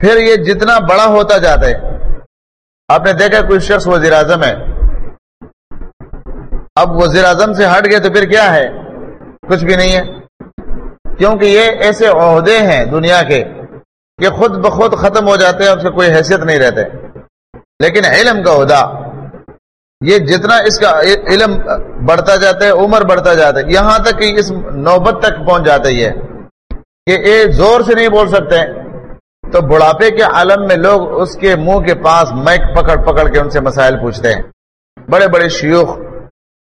پھر یہ جتنا بڑا ہوتا جاتا ہے۔ آپ نے دیکھا کوئی شخص وزیر اعظم ہے۔ اب وزیر اعظم سے ہٹ گئے تو پھر کیا ہے؟ کچھ بھی نہیں ہے۔ کیونکہ یہ ایسے عہدے ہیں دنیا کے کہ خود بخود ختم ہو جاتے ہیں اس سے کوئی حیثیت نہیں رہتے۔ لیکن علم کا عہدہ، یہ جتنا اس کا علم بڑھتا جاتا ہے، عمر بڑھتا جاتا ہے، یہاں تک کہ اس نوبت تک پہنچ جاتا ہے کہ یہ زور سے نہیں بول سکتے۔ تو بڑھاپے کے عالم میں لوگ اس کے منہ کے پاس مائک پکڑ پکڑ کے ان سے مسائل پوچھتے ہیں۔ بڑے بڑے شیوخ،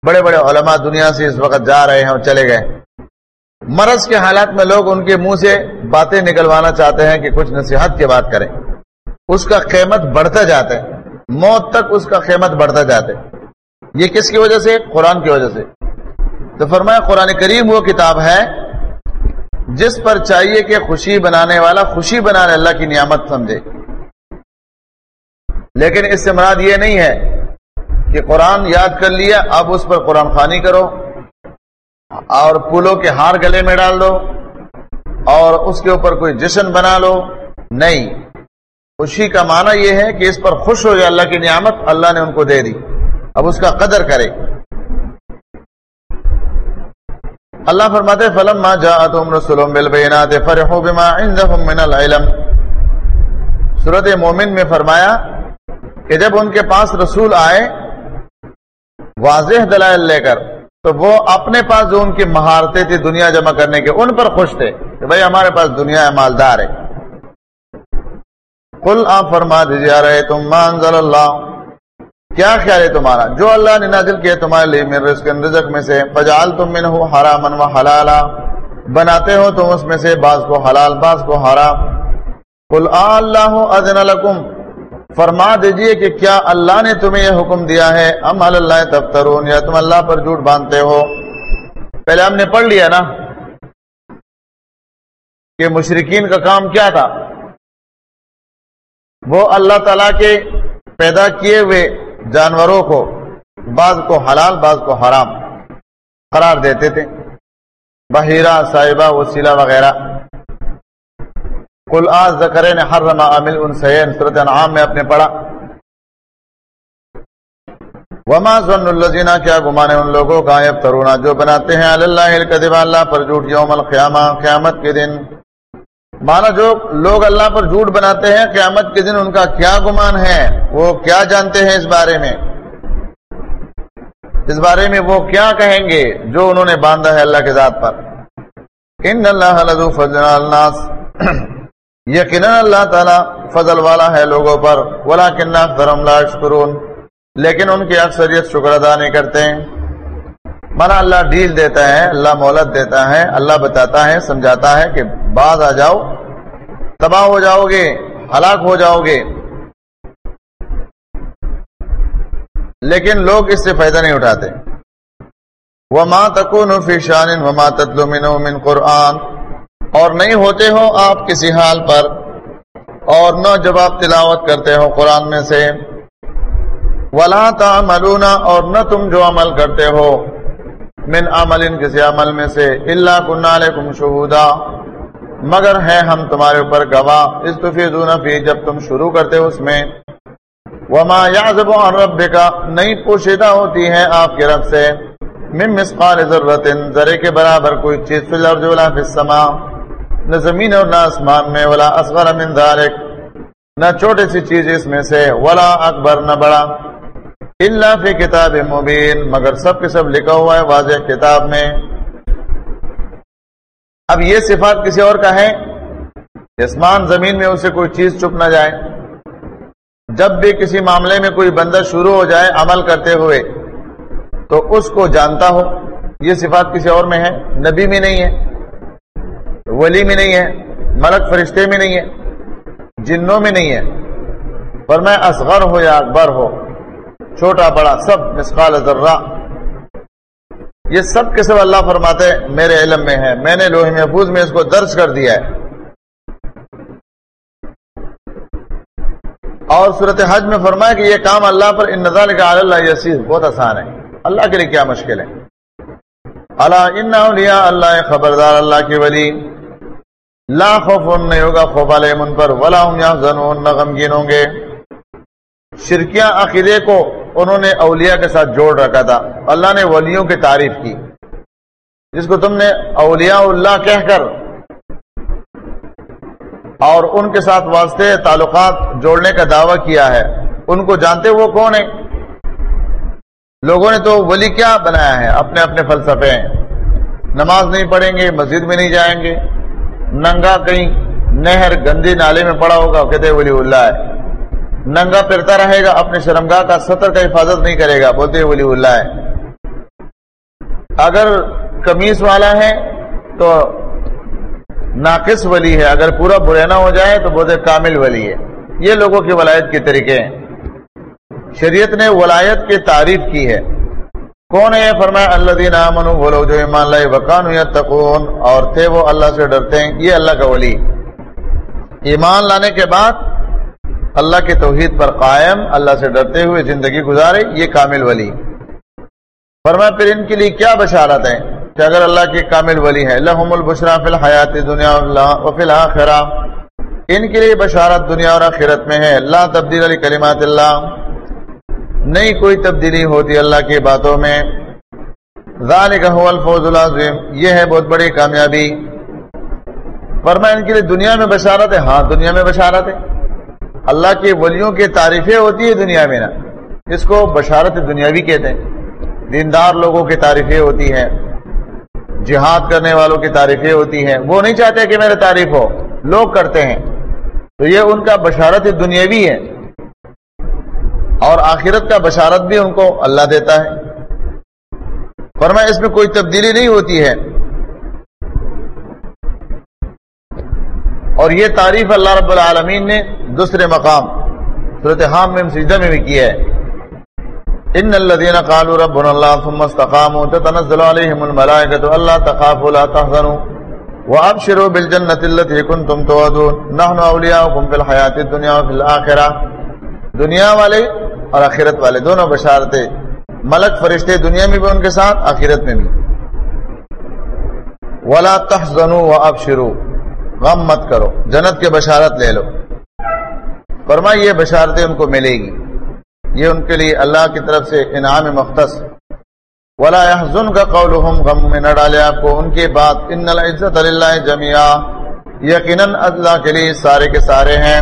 بڑے بڑے علماء دنیا سے اس وقت جا رہے ہیں اور چلے گئے۔ مرض کے حالات میں لوگ ان کے منہ سے باتیں نکلوانا چاہتے ہیں کہ کچھ نصیحت کی بات کریں۔ اس کا قیمت بڑھتا جاتا ہے۔ موت تک اس کا قیمت بڑھتا جاتا ہے۔ یہ کس کی وجہ سے؟ قرآن کی وجہ سے۔ تو فرمایا، قرآن کریم وہ کتاب ہے جس پر چاہیے کہ خوشی بنانے والا خوشی بنانے اللہ کی نعمت سمجھے۔ لیکن اس سے مراد یہ نہیں ہے کہ قرآن یاد کر لیا، اب اس پر قرآن خوانی کرو اور پھولوں کے ہار گلے میں ڈال دو اور اس کے اوپر کوئی جشن بنا لو۔ نہیں، خوشی کا معنی یہ ہے کہ اس پر خوش ہو جائے اللہ کی نعمت، اللہ نے ان کو دے دی۔ اب اس کا قدر کرے۔ اللہ فرماتے فلم ما جاءتهم رسولهم بالبينات فرحوا بما عندهم من العلم۔ سورۃ مومن میں فرمایا کہ جب ان کے پاس رسول آئے، واضح دلائل لے کر، تو وہ اپنے پاس جو ان کی مہارتیں تھی دنیا جمع کرنے کے، ان پر خوش تھے کہ بھائی ہمارے پاس دنیا ہے، مالدار ہے۔ کل آپ فرما دیجیے رہے تم منزل اللہ۔ کیا خیال ہے تمہارا؟ جو اللہ نے نازل کیا تمہارے لیے میرے رزق رزق میں سے فجال تم من ہو حرام و حلالا۔ بناتے ہو تم اس میں سے بعض کو حلال، بعض کو حرام۔ کل اللہ اذن لکم۔ فرما دیجیے کہ کیا اللہ نے تمہیں یہ حکم دیا ہے؟ ام اللہ تفترون۔ یا تم اللہ پر جھوٹ باندھتے ہو۔ پہلے ہم نے پڑھ لیا نا کہ مشرقین کا کام کیا تھا؟ وہ اللہ تعالی کے پیدا کیے ہوئے جانوروں کو، بعض کو حلال، بعض کو حرام قرار دیتے تھے۔ بحیرہ، صاحبہ، وسیلہ وغیرہ۔ کل آز ذکرے نے ہر رما عامل ان سین صورت انعام میں اپنے پڑھا۔ وما ظن الزینہ کیا گمانے ان لوگوں کا اب ترونا جو بناتے ہیں اللہ القدب اللہ پر جھوٹ یوم القیامہ، قیامت کے دن۔ مانا جو لوگ اللہ پر جھوٹ بناتے ہیں، قیامت کے دن ان کا کیا گمان ہے؟ وہ کیا جانتے ہیں اس بارے میں؟ اس بارے میں وہ کیا کہیں گے جو انہوں نے باندھا ہے اللہ کے ذات پر؟ ان اللہ فضل الناس۔ یقینا اللہ تعالی فضل والا ہے لوگوں پر۔ ولا کن کرم لا شکرون لیکن ان کی اکثریت شکر ادا نہیں کرتے۔ ہیں مانا اللہ ڈیل دیتا ہے، اللہ مولت دیتا ہے، اللہ بتاتا ہے، سمجھاتا ہے کہ بعض آ جاؤ، تباہ ہو جاؤ گے، ہلاک ہو جاؤ گے۔ لیکن لوگ اس سے فائدہ نہیں اٹھاتے۔ وہ ماں تکون فیشان و ماں تتلومن من قرآن۔ اور نہیں ہوتے ہو آپ کسی حال پر، اور نہ جب آپ تلاوت کرتے ہو قرآن میں سے۔ ولا تعملون اور نہ تم جو عمل کرتے ہو۔ من عمل کسی عمل میں سے اللہ کن علیکم شہودا۔ مگر ہے ہم تمہارے اوپر گواہ۔ استفیدون فی، جب تم شروع کرتے ہو اس میں۔ وما یعذب عن ربک، نہیں پوشیدہ ہوتی ہے آپ کے رب سے۔ من مسقال ذرت ذرے کے برابر کوئی چیز فی الارض ولا فی السماء۔ نہ زمین اور نہ آسمان میں، ولا اصغر من ذالک نہ چھوٹی سی چیز اس میں سے، ولا اکبر نہ بڑا۔ اللہ فی کتاب مبین، مگر سب کے سب لکھا ہوا ہے واضح کتاب میں۔ اب یہ صفات کسی اور کا ہے آسمان زمین میں اسے کوئی چیز چپ نہ جائے۔ جب بھی کسی معاملے میں کوئی بندہ شروع ہو جائے عمل کرتے ہوئے، تو اس کو جانتا ہو۔ یہ صفات کسی اور میں ہے نبی میں نہیں ہے، ولی میں نہیں ہے، ملک فرشتے میں نہیں ہے، جنوں میں نہیں ہے۔ پر میں اصغر ہو یا اکبر ہو چھوٹا بڑا سب مسقال ذرہ۔ یہ سب کے سب اللہ فرماتے میرے علم میں ہے۔ میں نے لوہے محفوظ میں اس کو درج کر دیا ہے۔ اور صورت حج میں فرمایا کہ یہ کام اللہ پر ان نظر کا اللہ یسیر، بہت آسان ہے۔ اللہ کے لیے کیا مشکل ہے؟ اللہ ان اللہ خبردار اللہ کی ولی۔ لا خوف نہیں ہوگا خوف علیہم ان پر، ولا ہم یحزنون، نہ غمگین ہوں گے۔ شرکیاں عقیدے کو انہوں نے اولیاء کے ساتھ جوڑ رکھا تھا۔ اللہ نے ولیوں کی تعریف کی۔ جس کو تم نے اولیاء اللہ کہہ کر اور ان کے ساتھ واسطے تعلقات جوڑنے کا دعویٰ کیا ہے۔ ان کو جانتے وہ کون ہے لوگوں نے تو ولی کیا بنایا ہے؟ اپنے اپنے فلسفے ہیں۔ نماز نہیں پڑھیں گے، مسجد میں نہیں جائیں گے۔ ننگا کہیں، نہر، گندی نالے میں پڑا ہوگا، کہتے ولی اللہ ہے۔ ننگا پھرتا رہے گا اپنے شرمگاہ کا سطر کا حفاظت نہیں کرے گا، بولتے ولی اللہ ہے اگر کمیز والا ہے تو ناقص ولی ہے، اگر پورا برینا ہو جائے تو بولتے کامل ولی ہے۔ یہ لوگوں کی ولایت کے طریقے ہیں۔ شریعت نے ولایت کی تعریف کی ہے۔ کون ہے؟ فرمایا اللہ دین امن وہ لوگ جو ایمان لائے وقان تقون اور تھے وہ اللہ سے ڈرتے ہیں، یہ اللہ کا ولی۔ ایمان لانے کے بعد اللہ کے توحید پر قائم، اللہ سے ڈرتے ہوئے زندگی گزارے، یہ کامل ولی۔ فرمایا، پھر ان کے لیے کیا بشارت ہے؟ کہ اگر اللہ کی کامل ولی ہے لحم البشرا فی الحیات دنیا و فی الآخرہ ان کے لیے بشارت دنیا اور آخرت میں ہے۔ اللہ تبدیل علی کلمات اللہ۔ نہیں کوئی تبدیلی ہوتی اللہ کی باتوں میں۔ ذالک هو الفوز العظیم۔ یہ ہے بہت بڑی کامیابی۔ فرمایا، ان کے لیے دنیا میں بشارت ہے۔ ہاں دنیا میں بشارت ہے۔ اللہ کے ولیوں کی تعریفیں ہوتی ہے دنیا میں نا۔ اس کو بشارت دنیاوی کہتے ہیں۔ دیندار لوگوں کی تعریفیں ہوتی ہیں۔ جہاد کرنے والوں کی تعریفیں ہوتی ہیں۔ وہ نہیں چاہتے کہ میرے تعریف ہو۔ لوگ کرتے ہیں۔ تو یہ ان کا بشارت دنیاوی ہے۔ اور آخرت کا بشارت بھی ان کو اللہ دیتا ہے۔ فرمایا اس میں کوئی تبدیلی نہیں ہوتی ہے۔ اور یہ تعریف اللہ رب العالمین نے دوسرے مقام صورت حام میں سجدہ میں بھی کیا ہے۔ ان الذين قالوا ربنا الله ثم استقاموا تتنزل عليهم الملائكه الا تخافوا ولا تحزنوا وابشروا بالجنه التي كنتم توعدون۔ نحن اولياؤكم في الحياه الدنيا وفي الاخره دنیا والے اور آخرت والے دونوں بشارتیں۔ ملک فرشتے دنیا میں بھی ان کے ساتھ، آخرت میں بھی۔ ولا تحزنوا وابشروا۔ غم مت کرو، جنت کے بشارت لے لو۔ فرمائی یہ بشارتیں ان کو ملے گی۔ یہ ان کے لیے اللہ کی طرف سے انعام مختص۔ ولا يحزن کا قولهم، غم میں نہ ڈالے آپ کو۔ ان کی بات ان العزت للہ جميعا۔ یقینا اللہ کے لیے سارے کے سارے ہیں۔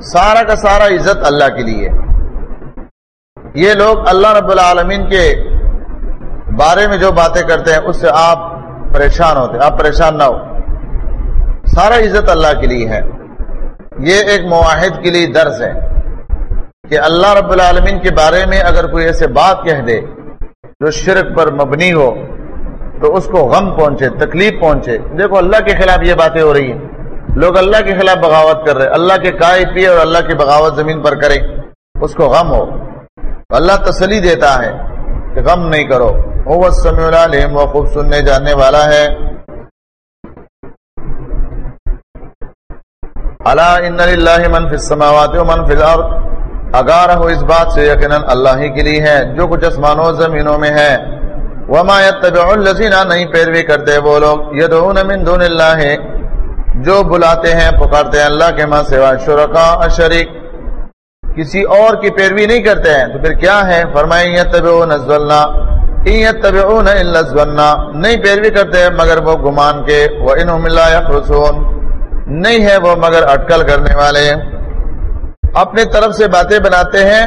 سارا کا سارا عزت اللہ کے لیے۔ یہ لوگ اللہ رب العالمین کے بارے میں جو باتیں کرتے ہیں، اس سے آپ پریشان ہوتے آپ پریشان نہ ہو۔ سارا عزت اللہ کے لیے ہے۔ یہ ایک معاہد کے لیے درس ہے کہ اللہ رب العالمین کے بارے میں اگر کوئی ایسے بات کہہ دے جو شرک پر مبنی ہو، تو اس کو غم پہنچے، تکلیف پہنچے۔ دیکھو، اللہ کے خلاف یہ باتیں ہو رہی ہیں۔ لوگ اللہ کے خلاف بغاوت کر رہے اللہ کے کائے پیے اور اللہ کی بغاوت زمین پر کرے۔ اس کو غم ہو۔ اللہ تسلی دیتا ہے کہ غم نہیں کرو۔ وہ سمیع العلیم، وہ خوب سننے جاننے والا ہے۔ اللہ ان للہ من فی السماوات و من فی الارض اگار ہو اس بات سے یقیناً اللہ ہی کے لیے ہے، جو کچھ آسمانوں و زمینوں میں ہے۔ وما يتبع الذين نہیں پیروی کرتے وہ لوگ يدعون من دون اللہ، جو بلاتے ہیں، پکارتے ہیں اللہ کے ماں سوا شرکا شریک کسی اور کی پیروی نہیں کرتے ہیں، تو پھر کیا ہے؟ فرمائیں يتبعون الظن يتبعون الا الظن۔ نہیں پیروی کرتے، مگر وہ گمان کے وانهم لا يخرسون نہیں ہے، وہ مگر اٹکل کرنے والے اپنے طرف سے باتیں بناتے ہیں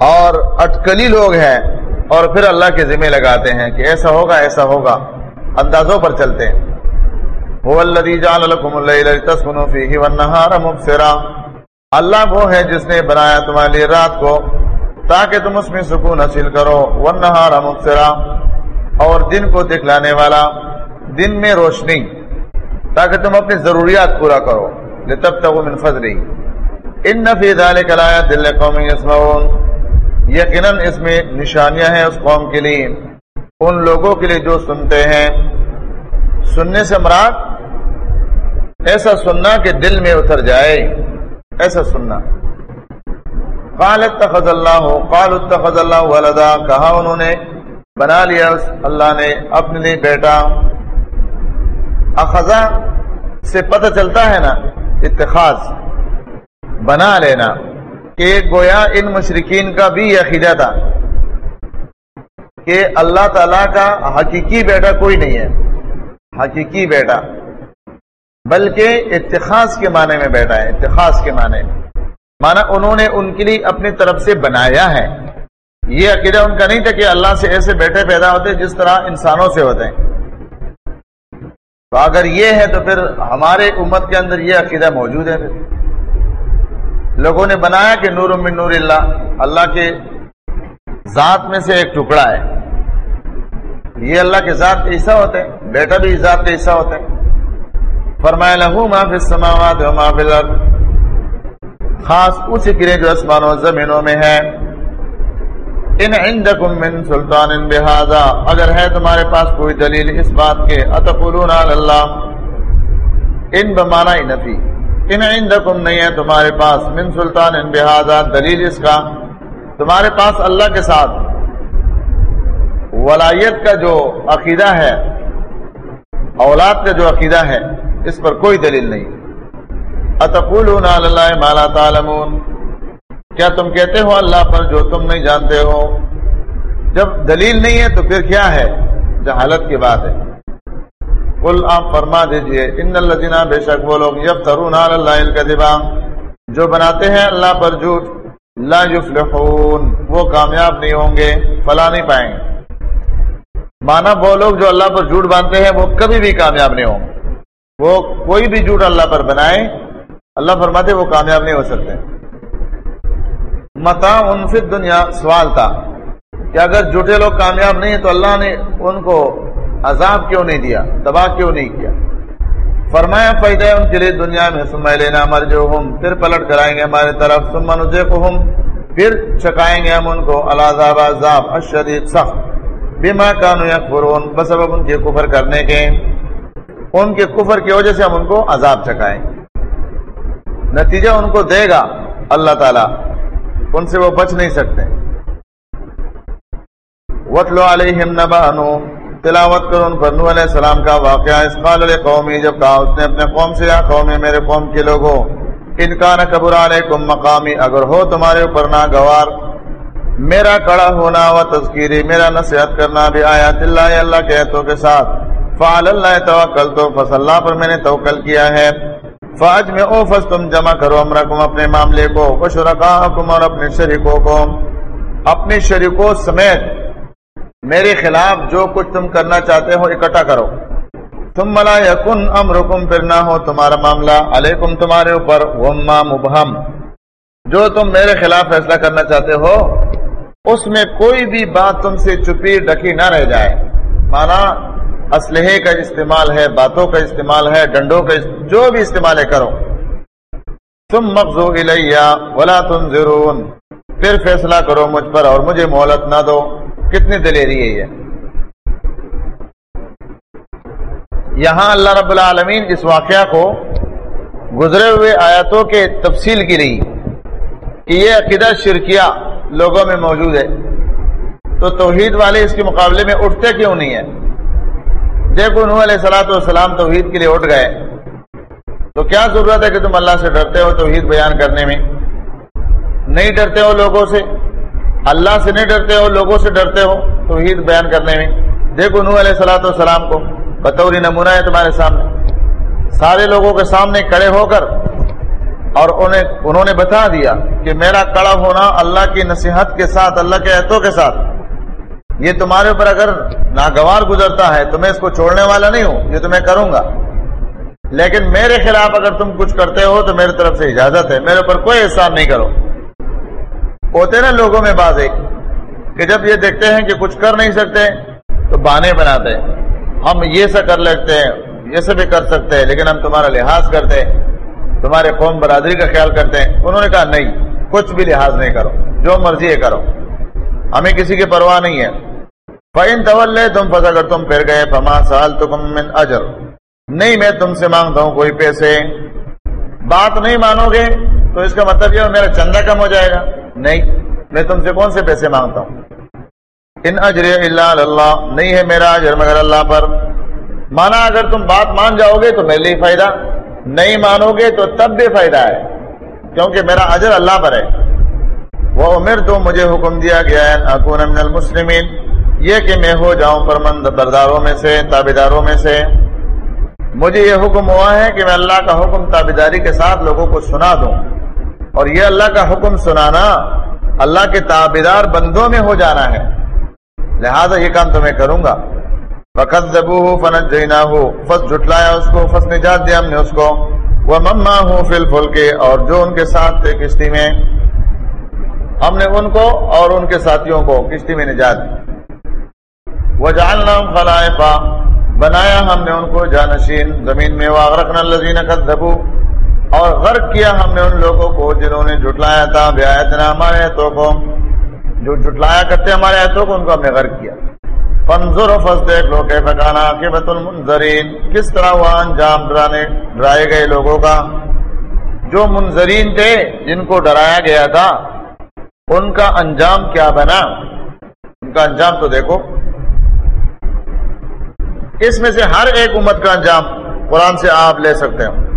اور اٹکلی لوگ ہیں اور پھر اللہ کے ذمہ لگاتے ہیں کہ ایسا ہوگا ایسا ہوگا۔ اندازوں پر چلتے ہیں۔ وہ اللہ وہ ہے جس نے بنایا تمہارے لیے رات کو تاکہ تم اس میں سکون حاصل کرو۔ ون نہارا مبصرا۔ اور دن کو دکھلانے والا، دن میں روشنی۔ تاکہ تم اپنی ضروریات پورا کرو۔ تب تک من فضلی ان نفی ذالک الایات دل قوم یسمعون۔ یقیناً اس میں نشانیاں ہیں اس قوم کے لیے۔ ان لوگوں کے لیے جو سنتے ہیں۔ سننے سے مراد ایسا سننا کہ دل میں اتر جائے۔ ایسا سننا۔ قال اتخذ اللہ، قال اتخذ اللہ ولدا۔ کہا انہوں نے، بنا لیا اللہ نے اپنے لیے بیٹا۔ اخذا سے پتہ چلتا ہے نا، اتخاذ۔ بنا لینا کہ گویا ان مشرقین کا بھی یہ عقیدہ تھا کہ اللہ تعالی کا حقیقی بیٹا کوئی نہیں ہے، حقیقی بیٹا۔ بلکہ اتخاذ کے معنی میں بیٹا ہے، اتخاذ کے معنی۔ میں مانا انہوں نے ان کے لیے اپنی طرف سے بنایا ہے۔ یہ عقیدہ ان کا نہیں تھا کہ اللہ سے ایسے بیٹے پیدا ہوتے جس طرح انسانوں سے ہوتے۔ ہیں تو اگر یہ ہے تو پھر ہمارے امت کے اندر یہ عقیدہ موجود ہے پھر۔ لوگوں نے بنایا کہ نور من نور اللہ اللہ کے ذات میں سے ایک ٹکڑا ہے۔ یہ اللہ کے ذات کے حصہ ہوتے ہیں، بیٹا بھی ذات کے حصہ ہوتے ہیں فرمایا لہو ما فی السماوات و ما فی الارض۔ خاص اس کرے جو اسمانوں زمینوں میں ہے ان عندکم من سلطان بہذا اگر ہے تمہارے پاس کوئی دلیل اس بات کے، اتقولون علی اللہ؟ ان بمانا نفی۔ ان عندکم نہیں ہے تمہارے پاس من سلطان بہذا دلیل اس کا۔ تمہارے پاس اللہ کے ساتھ ولایت کا جو عقیدہ ہے، اولاد کا جو عقیدہ ہے، اس پر کوئی دلیل نہیں۔ اتقولون علی اللہ ما لا تعلمون۔ کیا تم کہتے ہو اللہ پر جو تم نہیں جانتے ہو؟ جب دلیل نہیں ہے تو پھر کیا ہے؟ جہالت کی بات ہے۔ کل آپ فرما دیجیے، ان الذين بے شک وہ لوگ یفترون علی اللہ جو بناتے ہیں اللہ پر جھوٹ، لا یفلحون، وہ کامیاب نہیں ہوں گے، فلا نہیں پائیں گے۔ مانا وہ لوگ جو اللہ پر جھوٹ باندھتے ہیں، وہ کبھی بھی کامیاب نہیں ہوں گے۔ وہ کوئی بھی جھوٹ اللہ پر بنائے، اللہ فرماتے وہ کامیاب نہیں ہو سکتے۔ متا انفت دنیا سوال تھا کہ اگر جھوٹے لوگ کامیاب نہیں تو اللہ نے ان کو عذاب کیوں نہیں دیا؟ تباہ کیوں نہیں کیا؟ فرمایا، فائدہ ان کے لیے دنیا میں سمے لینا مر جو ہم پھر پلٹ کرائیں گے ہماری طرف سمن کو ہم پھر چکائیں گے ہم ان کو الزاب عذاب اشدید سخت۔ بیما کانو یا فرون بس اب ان کے کفر کرنے کے، ان کے کفر کی وجہ سے ہم ان کو عذاب چکائیں نتیجہ ان کو دے گا اللہ تعالی۔ ان سے وہ بچ نہیں سکتے۔ وطلو علیہم نبانو تلاوت کرو ان پر نو علیہ السلام کا واقعہ۔ اس قال علیہ قومی جب کہا اس نے اپنے قوم سے، یا قومی، میرے قوم کے لوگوں، ان کا نہ قبر علیکم مقامی، اگر ہو تمہارے اوپر ناگوار، میرا کڑا ہونا و تذکیری، میرا نصیحت کرنا بھی آیات اللہ اللہ کے ایتوں کے ساتھ۔ فعل اللہ توکل تو فصل اللہ پر میں نے توکل کیا ہے۔ فاج میں او فس تم جمع کرو امرکم اپنے معاملے کو، وشرکاکم اور اپنے شریکوں کو۔ اپنے شریکوں سمیت میرے خلاف جو کچھ تم کرنا چاہتے ہو اکٹھا کرو۔ تم ملا یکن امرکم، پھر نہ ہو تمہارا معاملہ۔ علیکم تمہارے اوپر، وما مبہم۔ جو تم میرے خلاف فیصلہ کرنا چاہتے ہو، اس میں کوئی بھی بات تم سے چپی ڈکی نہ رہ جائے۔ مانا اسلحے کا استعمال ہے، باتوں کا استعمال ہے، ڈنڈوں کا جو بھی استعمال ہے کرو۔ تم مغزو الیہ ولا تنظرون۔ پھر فیصلہ کرو مجھ پر اور مجھے مہلت نہ دو۔ کتنی دلیری ہے یہ۔ یہاں اللہ رب العالمین اس واقعہ کو گزرے ہوئے آیاتوں کے تفصیل کی رہی کہ یہ عقیدہ شرکیہ لوگوں میں موجود ہے۔ تو توحید والے اس کے مقابلے میں اٹھتے کیوں نہیں ہے دیکھو نو علیہ سلاۃ والسلام توحید کے لیے اٹھ گئے۔ تو کیا ضرورت ہے کہ تم اللہ سے ڈرتے ہو توحید بیان کرنے میں؟ نہیں ڈرتے ہو لوگوں سے۔ اللہ سے نہیں ڈرتے ہو لوگوں سے ڈرتے ہو توحید بیان کرنے میں۔ دیکھو نو علیہ سلاۃ والسلام کو بطوری نمونہ ہے تمہارے سامنے۔ سارے لوگوں کے سامنے کڑے ہو کر اور انہیں، انہوں نے بتا دیا کہ میرا کڑا ہونا اللہ کی نصیحت کے ساتھ، اللہ کے عہتوں کے ساتھ۔ یہ تمہارے اوپر اگر ناگوار گزرتا ہے تو میں اس کو چھوڑنے والا نہیں ہوں، یہ تو میں کروں گا۔ لیکن میرے خلاف اگر تم کچھ کرتے ہو تو میری طرف سے اجازت ہے، میرے اوپر کوئی احسان نہیں کرو۔ ہوتے نا لوگوں میں باز ایک، کہ جب یہ دیکھتے ہیں کہ کچھ کر نہیں سکتے تو بانے بناتے ہم یہ سا کر لیتے ہیں، یہ سب بھی کر سکتے ہیں، لیکن ہم تمہارا لحاظ کرتے ہیں، تمہارے قوم برادری کا خیال کرتے ہیں۔ انہوں نے کہا، نہیں، کچھ بھی لحاظ نہیں کرو، جو مرضی ہے کرو۔ ہمیں کسی کی پرواہ نہیں ہے۔ فَإِن طول تم پھنس اگر تم پھر گئے، فما سال من اجر نہیں میں تم سے مانگتا ہوں کوئی پیسے۔ بات نہیں مانو گے، تو اس کا مطلب یہ میرا چندہ کم ہو جائے گا۔ نہیں، میں تم سے کون سے پیسے مانگتا ہوں؟ ان اجر اللہ اللہ نہیں ہے میرا اجر مگر اللہ پر۔ مانا اگر تم بات مان جاؤ گے تو میرے لیے فائدہ۔ نہیں مانو گے تو تب بھی فائدہ ہے، کیونکہ میرا اجر اللہ پر ہے۔ وہ عمر تو مجھے حکم دیا گیا ہے اکون من المسلمین یہ کہ میں ہو جاؤں پرمند برداروں میں سے تابے داروں میں سے۔ مجھے یہ حکم ہوا ہے کہ میں اللہ کا حکم تابیداری کے ساتھ لوگوں کو سنا دوں۔ اور یہ اللہ کا حکم سنانا اللہ کے تابیدار بندوں میں ہو جانا ہے۔ لہذا یہ کام تو میں کروں گا۔ فقط زبو ہو فنت جینا ہو فس جٹلایا اس کو فس نجات دیا ہم نے اس کو۔ وہ مما ہوں فل فل کے اور جو ان کے ساتھ تھے کشتی میں۔ ہم نے ان کو اور ان کے ساتھیوں کو کشتی میں نجات دی۔ وہ جاننا خلائفہ بنایا ہم نے ان کو جانشین، زمین میں واغرقنا الذین کذبوا. اور غرق کیا ہم نے ان لوگوں کو جنہوں نے جھٹلایا تھا بیاتنا ہمارے ایتوں کو۔ جو جھٹلایا کرتے ہمارے ایتوں کو، ان کو ہم نے غرق کیا۔ فنظر فس دیکھ لو کہ فکانا عاقبت المنظرین کس طرح وہ انجام ڈرانے، ڈرائے گئے لوگوں کا۔ جو منظرین تھے، جن کو ڈرایا گیا تھا، ان کا انجام کیا بنا؟ ان کا انجام تو دیکھو۔ اس میں سے ہر ایک امت کا انجام قرآن سے آپ لے سکتے ہیں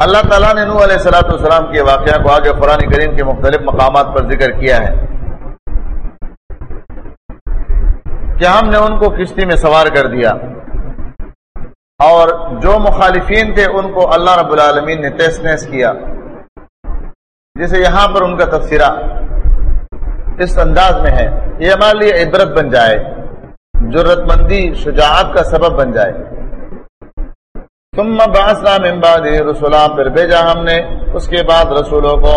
اللہ تعالیٰ نے نوح علیہ السلاۃ والسلام کے واقعہ کو آگے قرآن کریم کے مختلف مقامات پر ذکر کیا ہے۔ کہ ہم نے ان کو کشتی میں سوار کر دیا۔ اور جو مخالفین تھے ان کو اللہ رب العالمین نے تیس نیس کیا۔ جسے یہاں پر ان کا تفسیرہ اس انداز میں ہے۔ یہ ہمارے لیے عبرت بن جائے۔ جرت مندی شجاعت کا سبب بن جائے۔ ثم بعثنا من بعد رسولا، پھر بھیجا ہم نے۔ اس کے بعد رسولوں کو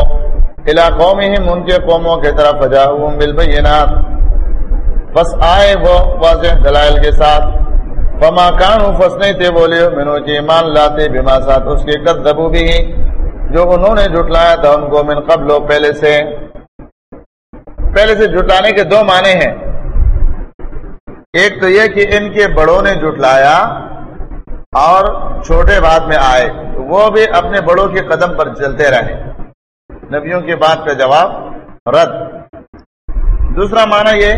علاقوں میں ہی ان کے قوموں کے طرف فجاؤہم بالبینات۔ بس آئے وہ واضح دلائل کے ساتھ۔ فما کانو فس نہیں تھے بولے منو جی ایمان لاتے بما ساتھ۔ اس کے قدبو بھی، جو انہوں نے جھٹلایا تھا ان کو من قبل پہلے سے۔ پہلے سے جھٹلانے کے دو معنی ہیں۔ ایک تو یہ کہ ان کے بڑوں نے جھٹلایا اور چھوٹے بعد میں آئے، وہ بھی اپنے بڑوں کے قدم پر چلتے رہے۔ نبیوں کی بات کا جواب، رد۔ دوسرا معنی یہ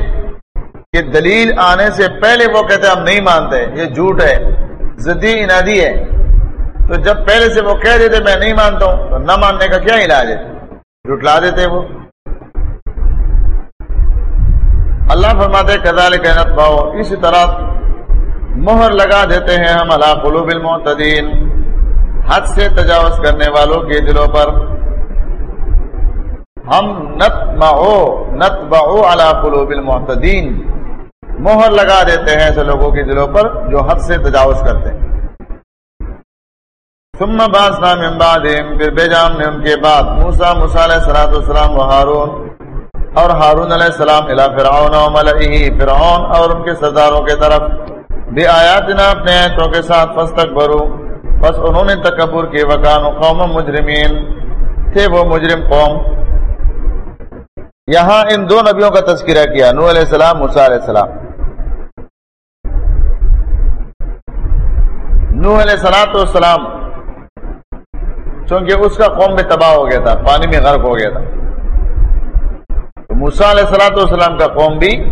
کہ دلیل آنے سے پہلے وہ کہتے ہم نہیں مانتے، یہ جھوٹ ہے، زدی انادی ہے۔ تو جب پہلے سے وہ کہہ دیتے، میں نہیں مانتا ہوں، تو نہ ماننے کا کیا علاج ہے؟ جھٹلا دیتے وہ۔ اللہ فرماتے کزال کہنت باؤ اسی طرح مہر لگا دیتے ہیں ہم اللہ قلوب المعتدین، حد سے تجاوز کرنے والوں کے دلوں پر۔ ہم نت مہو نت بہو اللہ قلوب المعتدین۔ مہر لگا دیتے ہیں ایسے لوگوں کے دلوں پر جو حد سے تجاوز کرتے ہیں۔ ثم باسنا من بعدهم، پھر بیجام نے ان کے بعد موسیٰ موسیٰ علیہ السلام و حارون اور حارون علیہ السلام الى فرعون و ملئه، فرعون اور ان کے سرداروں کے طرف بھی آیاتنا اپنے آیتوں کے ساتھ فستکبرو بس انہوں نے تکبر کی وکان قوم مجرمین۔ تھے وہ مجرم قوم۔ یہاں ان دو نبیوں کا تذکرہ کیا، نوح علیہ السلام، موسیٰ علیہ السلام۔ نوح علیہ السلام والسلام، چونکہ اس کا قوم بھی تباہ ہو گیا تھا، پانی میں غرق ہو گیا تھا۔ موسا علیہ السلاۃ والسلام کا قوم بھی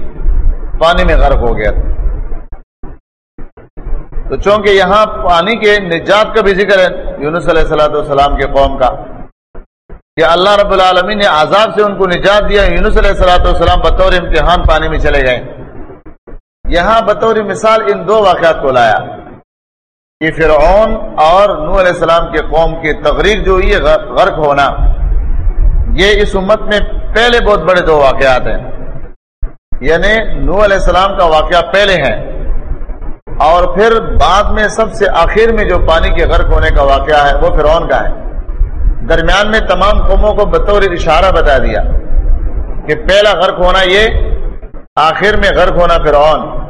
پانی میں غرق ہو گیا تھا۔ تو چونکہ یہاں پانی کے نجات کا بھی ذکر ہے، یونس علیہ السلاۃ والسلام کے قوم کا، کہ اللہ رب العالمین نے عذاب سے ان کو نجات دیا، یونس علیہ السلاۃ والسلام بطور امتحان پانی میں چلے گئے۔ یہاں بطور مثال ان دو واقعات کو لایا۔ کہ فرعون اور نو علیہ السلام کے قوم کی تقریر جو یہ غرق ہونا۔ یہ اس امت میں پہلے بہت بڑے دو واقعات ہیں۔ یعنی نو علیہ السلام کا واقعہ پہلے ہے۔ اور پھر بعد میں سب سے آخر میں جو پانی کے غرق ہونے کا واقعہ ہے، وہ فرعون کا ہے۔ درمیان میں تمام قوموں کو بطور اشارہ بتا دیا کہ پہلا غرق ہونا یہ، آخر میں غرق ہونا فرعون۔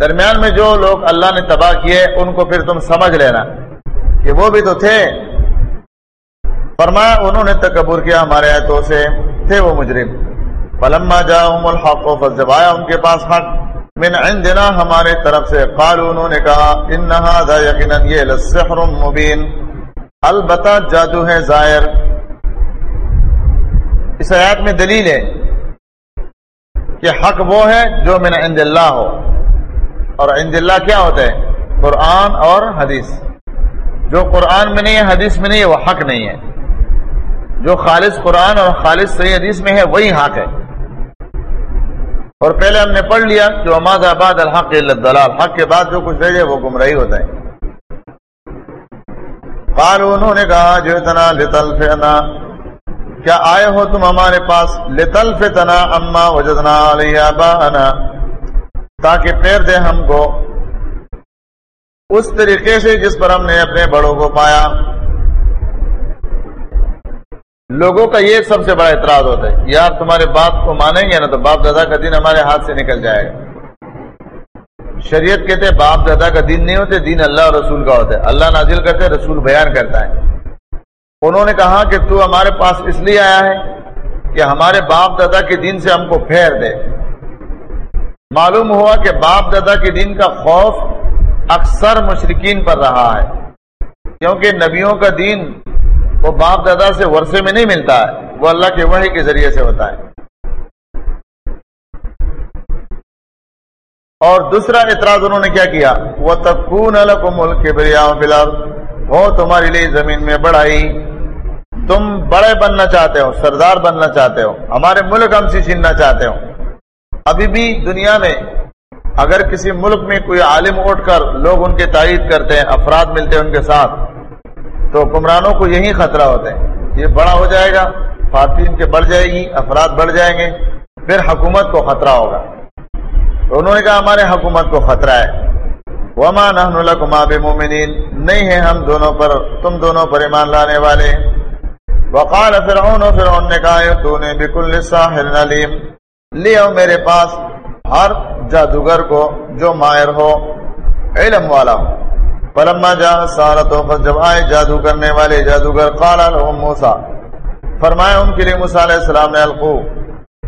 درمیان میں جو لوگ اللہ نے تباہ کیے، ان کو پھر تم سمجھ لینا کہ وہ بھی تو تھے۔ فرمایا، انہوں نے تکبر کیا ہمارے آیتوں سے، تھے وہ مجرم۔ فلما جاءهم الحق فجب آیا ان کے پاس حق، من عندنا، ہمارے طرف سے، قالوا، انہوں نے کہا، ان هذا یقینا، یہ لسحر مبین۔ البتہ جادو ہے ظاہر۔ اس آیات میں دلیل ہے کہ حق وہ ہے جو من عند اللہ ہو۔ اور عند اللہ کیا ہوتا ہے؟ قرآن اور حدیث۔ جو قرآن میں نہیں ہے، حدیث میں نہیں ہے، وہ حق نہیں ہے۔ جو خالص قرآن اور خالص صحیح حدیث میں ہے، وہی حق ہے۔ اور پہلے ہم نے پڑھ لیا کہ اماد آباد الحق دلال حق کے بعد جو کچھ رہ جائے وہ گمراہی ہوتا ہے۔ قالوا، انہوں نے کہا جو اتنا لطل فنا کیا آئے ہو تم ہمارے پاس؟ لطل فتنا اما وجدنا علیہ آباءنا۔ تاکہ پیر دے ہم کو اس طریقے سے جس پر ہم نے اپنے بڑوں کو پایا۔ لوگوں کا یہ سب سے بڑا اعتراض ہوتا ہے یار تمہارے باپ کو مانیں گے نا تو باپ دادا کا دن ہمارے ہاتھ سے نکل جائے گا۔ شریعت کہتے ہیں باپ دادا کا دین نہیں ہوتے دین اللہ اور رسول کا ہوتا ہے۔ اللہ نازل کرتے رسول بیان کرتا ہے۔ انہوں نے کہا کہ تو ہمارے پاس اس لیے آیا ہے کہ ہمارے باپ دادا کے دین سے ہم کو پھیر دے۔ معلوم ہوا کہ باپ دادا کے دین کا خوف اکثر مشرقین پر رہا ہے۔ کیونکہ نبیوں کا دین وہ باپ دادا سے ورثے میں نہیں ملتا ہے، وہ اللہ کے وحی کے ذریعے سے ہوتا ہے۔ اور دوسرا اعتراض انہوں نے کیا کیا؟ وہ تکون ملک تمہارے لیے زمین میں بڑھائی۔ تم بڑے بننا چاہتے ہو، سردار بننا چاہتے ہو۔ ہمارے ملک ہم سے چھیننا چاہتے ہو۔ ابھی بھی دنیا میں اگر کسی ملک میں کوئی عالم اٹھ کر لوگ ان کے تائید کرتے ہیں، افراد ملتے ہیں ان کے ساتھ تو حکمرانوں کو یہی خطرہ ہوتا ہے یہ بڑا ہو جائے گا، خواتین کے بڑھ جائے گی، افراد بڑھ جائیں گے، پھر حکومت کو خطرہ ہوگا۔ تو انہوں نے کہا، ہمارے حکومت کو خطرہ ہے۔ وما نحن لکم بمؤمنین نہیں ہے ہم دونوں پر، تم دونوں پر ایمان لانے والے۔ وقال فرعون فرعون نے کہا تو نے بكل ساحر علیم لے آؤ میرے پاس ہر جادوگر کو جو ماہر ہو، علم والا ہو۔ فلما جا سارا تو جب آئے جادو کرنے والے جادوگر، قال لهم موسی۔ فرمایا ان کے لیے موسی علیہ السلام نے، القو۔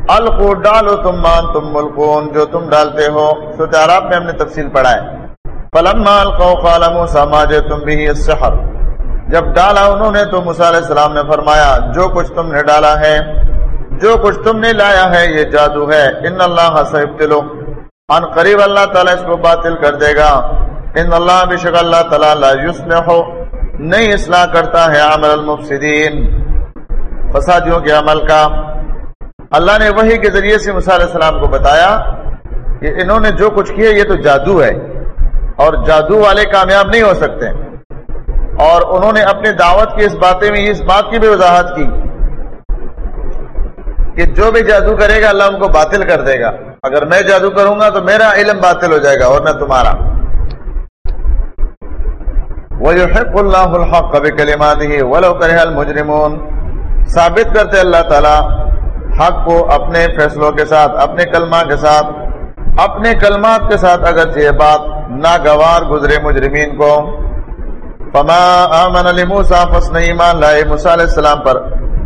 القو ڈالو تم مان، تم ملکون جو تم ڈالتے ہو۔ سورۃ اعراف میں ہم نے تفصیل پڑھا ہے۔ فلما القوا قال موسی، ما جئتم به السحر۔ جب ڈالا انہوں نے تو موسی علیہ السلام نے فرمایا، جو کچھ تم نے ڈالا ہے، جو کچھ تم نے لایا ہے، یہ جادو ہے۔ ان اللہ سیبتلو۔ ان قریب اللہ تعالی اس کو باطل کر دے گا۔ ان اللہ بشک اللہ تعالی لا یصلح، نہیں اصلاح کرتا ہے عمل المفسدین۔ فسادیوں کے عمل کا۔ اللہ نے وحی کے ذریعے سے موسی علیہ السلام کو بتایا کہ انہوں نے جو کچھ کیا، یہ تو جادو ہے۔ اور جادو والے کامیاب نہیں ہو سکتے۔ اور انہوں نے اپنے دعوت کی اس باتیں میں، اس بات کی بھی وضاحت کی کہ جو بھی جادو کرے گا، اللہ ان کو باطل کر دے گا۔ اگر میں جادو کروں گا تو میرا علم باطل ہو جائے گا اور نہ تمہارا۔ وَيُحِقُ اللَّهُ الْحَقَّ بِكَلِمَاتِهِ وَلَوْ كَرِهَ الْمُجْرِمُونَ۔ ثابت کرتے اللہ تعالی، حق کو اپنے فیصلوں کے ساتھ، اپنے کلمہ کے ساتھ، اپنے کلمات کے ساتھ اگر یہ بات ناگوار گزرے مجرمین کو۔ فما آمن علی موسیٰ فسن ایمان لائے موسیٰ علیہ السلام پر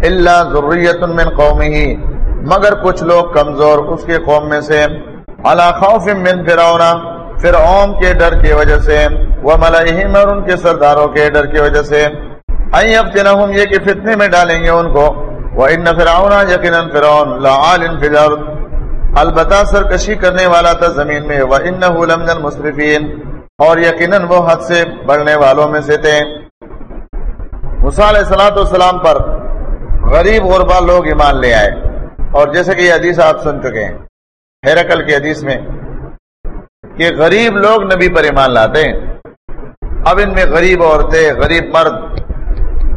اللہ ذریت من قومی مگر کچھ لوگ کمزور اس کے قوم میں سے علا خوف من فرعون فرعون کے ڈر کی وجہ سے۔ وہ وملئہم اور ان کے سرداروں کے ڈر کی وجہ سے۔ این یفتنہم یہ کہ فتنے میں ڈالیں گے ان کو۔ وَإِنَّ فِرْعَوْنَ يَقِنًا فِرْعَوْنَ لَعَالٍ فِي الْأَرْضِ۔ البتہ سرکشی کرنے والا تھا زمین میں۔ وَإِنَّهُ لَمْنَ الْمُسْرِفِينَ۔ اور یقیناً وہ حد سے بڑھنے والوں میں سے تھے۔ موسیٰ علیہ السلام والسلام پر غریب غربا لوگ ایمان لے آئے۔ اور جیسے کہ یہ حدیث آپ سن چکے ہیں۔ حیرکل کی حدیث میں کہ غریب لوگ نبی پر ایمان لاتے ہیں۔ اب ان میں غریب عورتیں، غریب مرد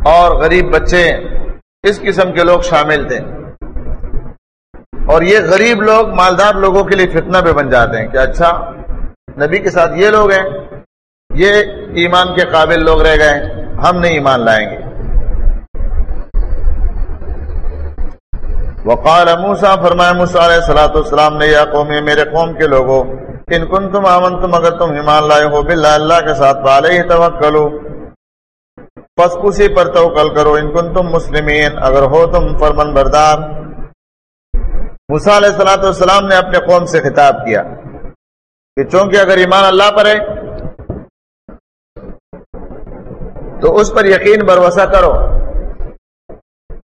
اور غریب بچے اس قسم کے لوگ شامل تھے۔ اور یہ غریب لوگ مالدار لوگوں کے لیے فتنہ پہ بن جاتے ہیں کہ اچھا نبی کے ساتھ یہ لوگ ہیں، یہ ایمان کے قابل لوگ رہ گئے ہم نہیں ایمان لائیں گے۔ وقال موسا فرمائے موسا علیہ سلاۃ السلام نے، یا قوم میرے قوم کے لوگوں ان کن تم امن تم اگر تم ایمان لائے ہو بلا اللہ کے ساتھ بالے ہی توکلو۔ پس اسی پر توکل کرو، ان کن تم مسلمین۔ اگر ہو تم فرمن بردار موسا علیہ السلاۃ والسلام نے اپنے قوم سے خطاب کیا کہ چونکہ اگر ایمان اللہ پر ہے، تو اس پر یقین بھروسہ کرو۔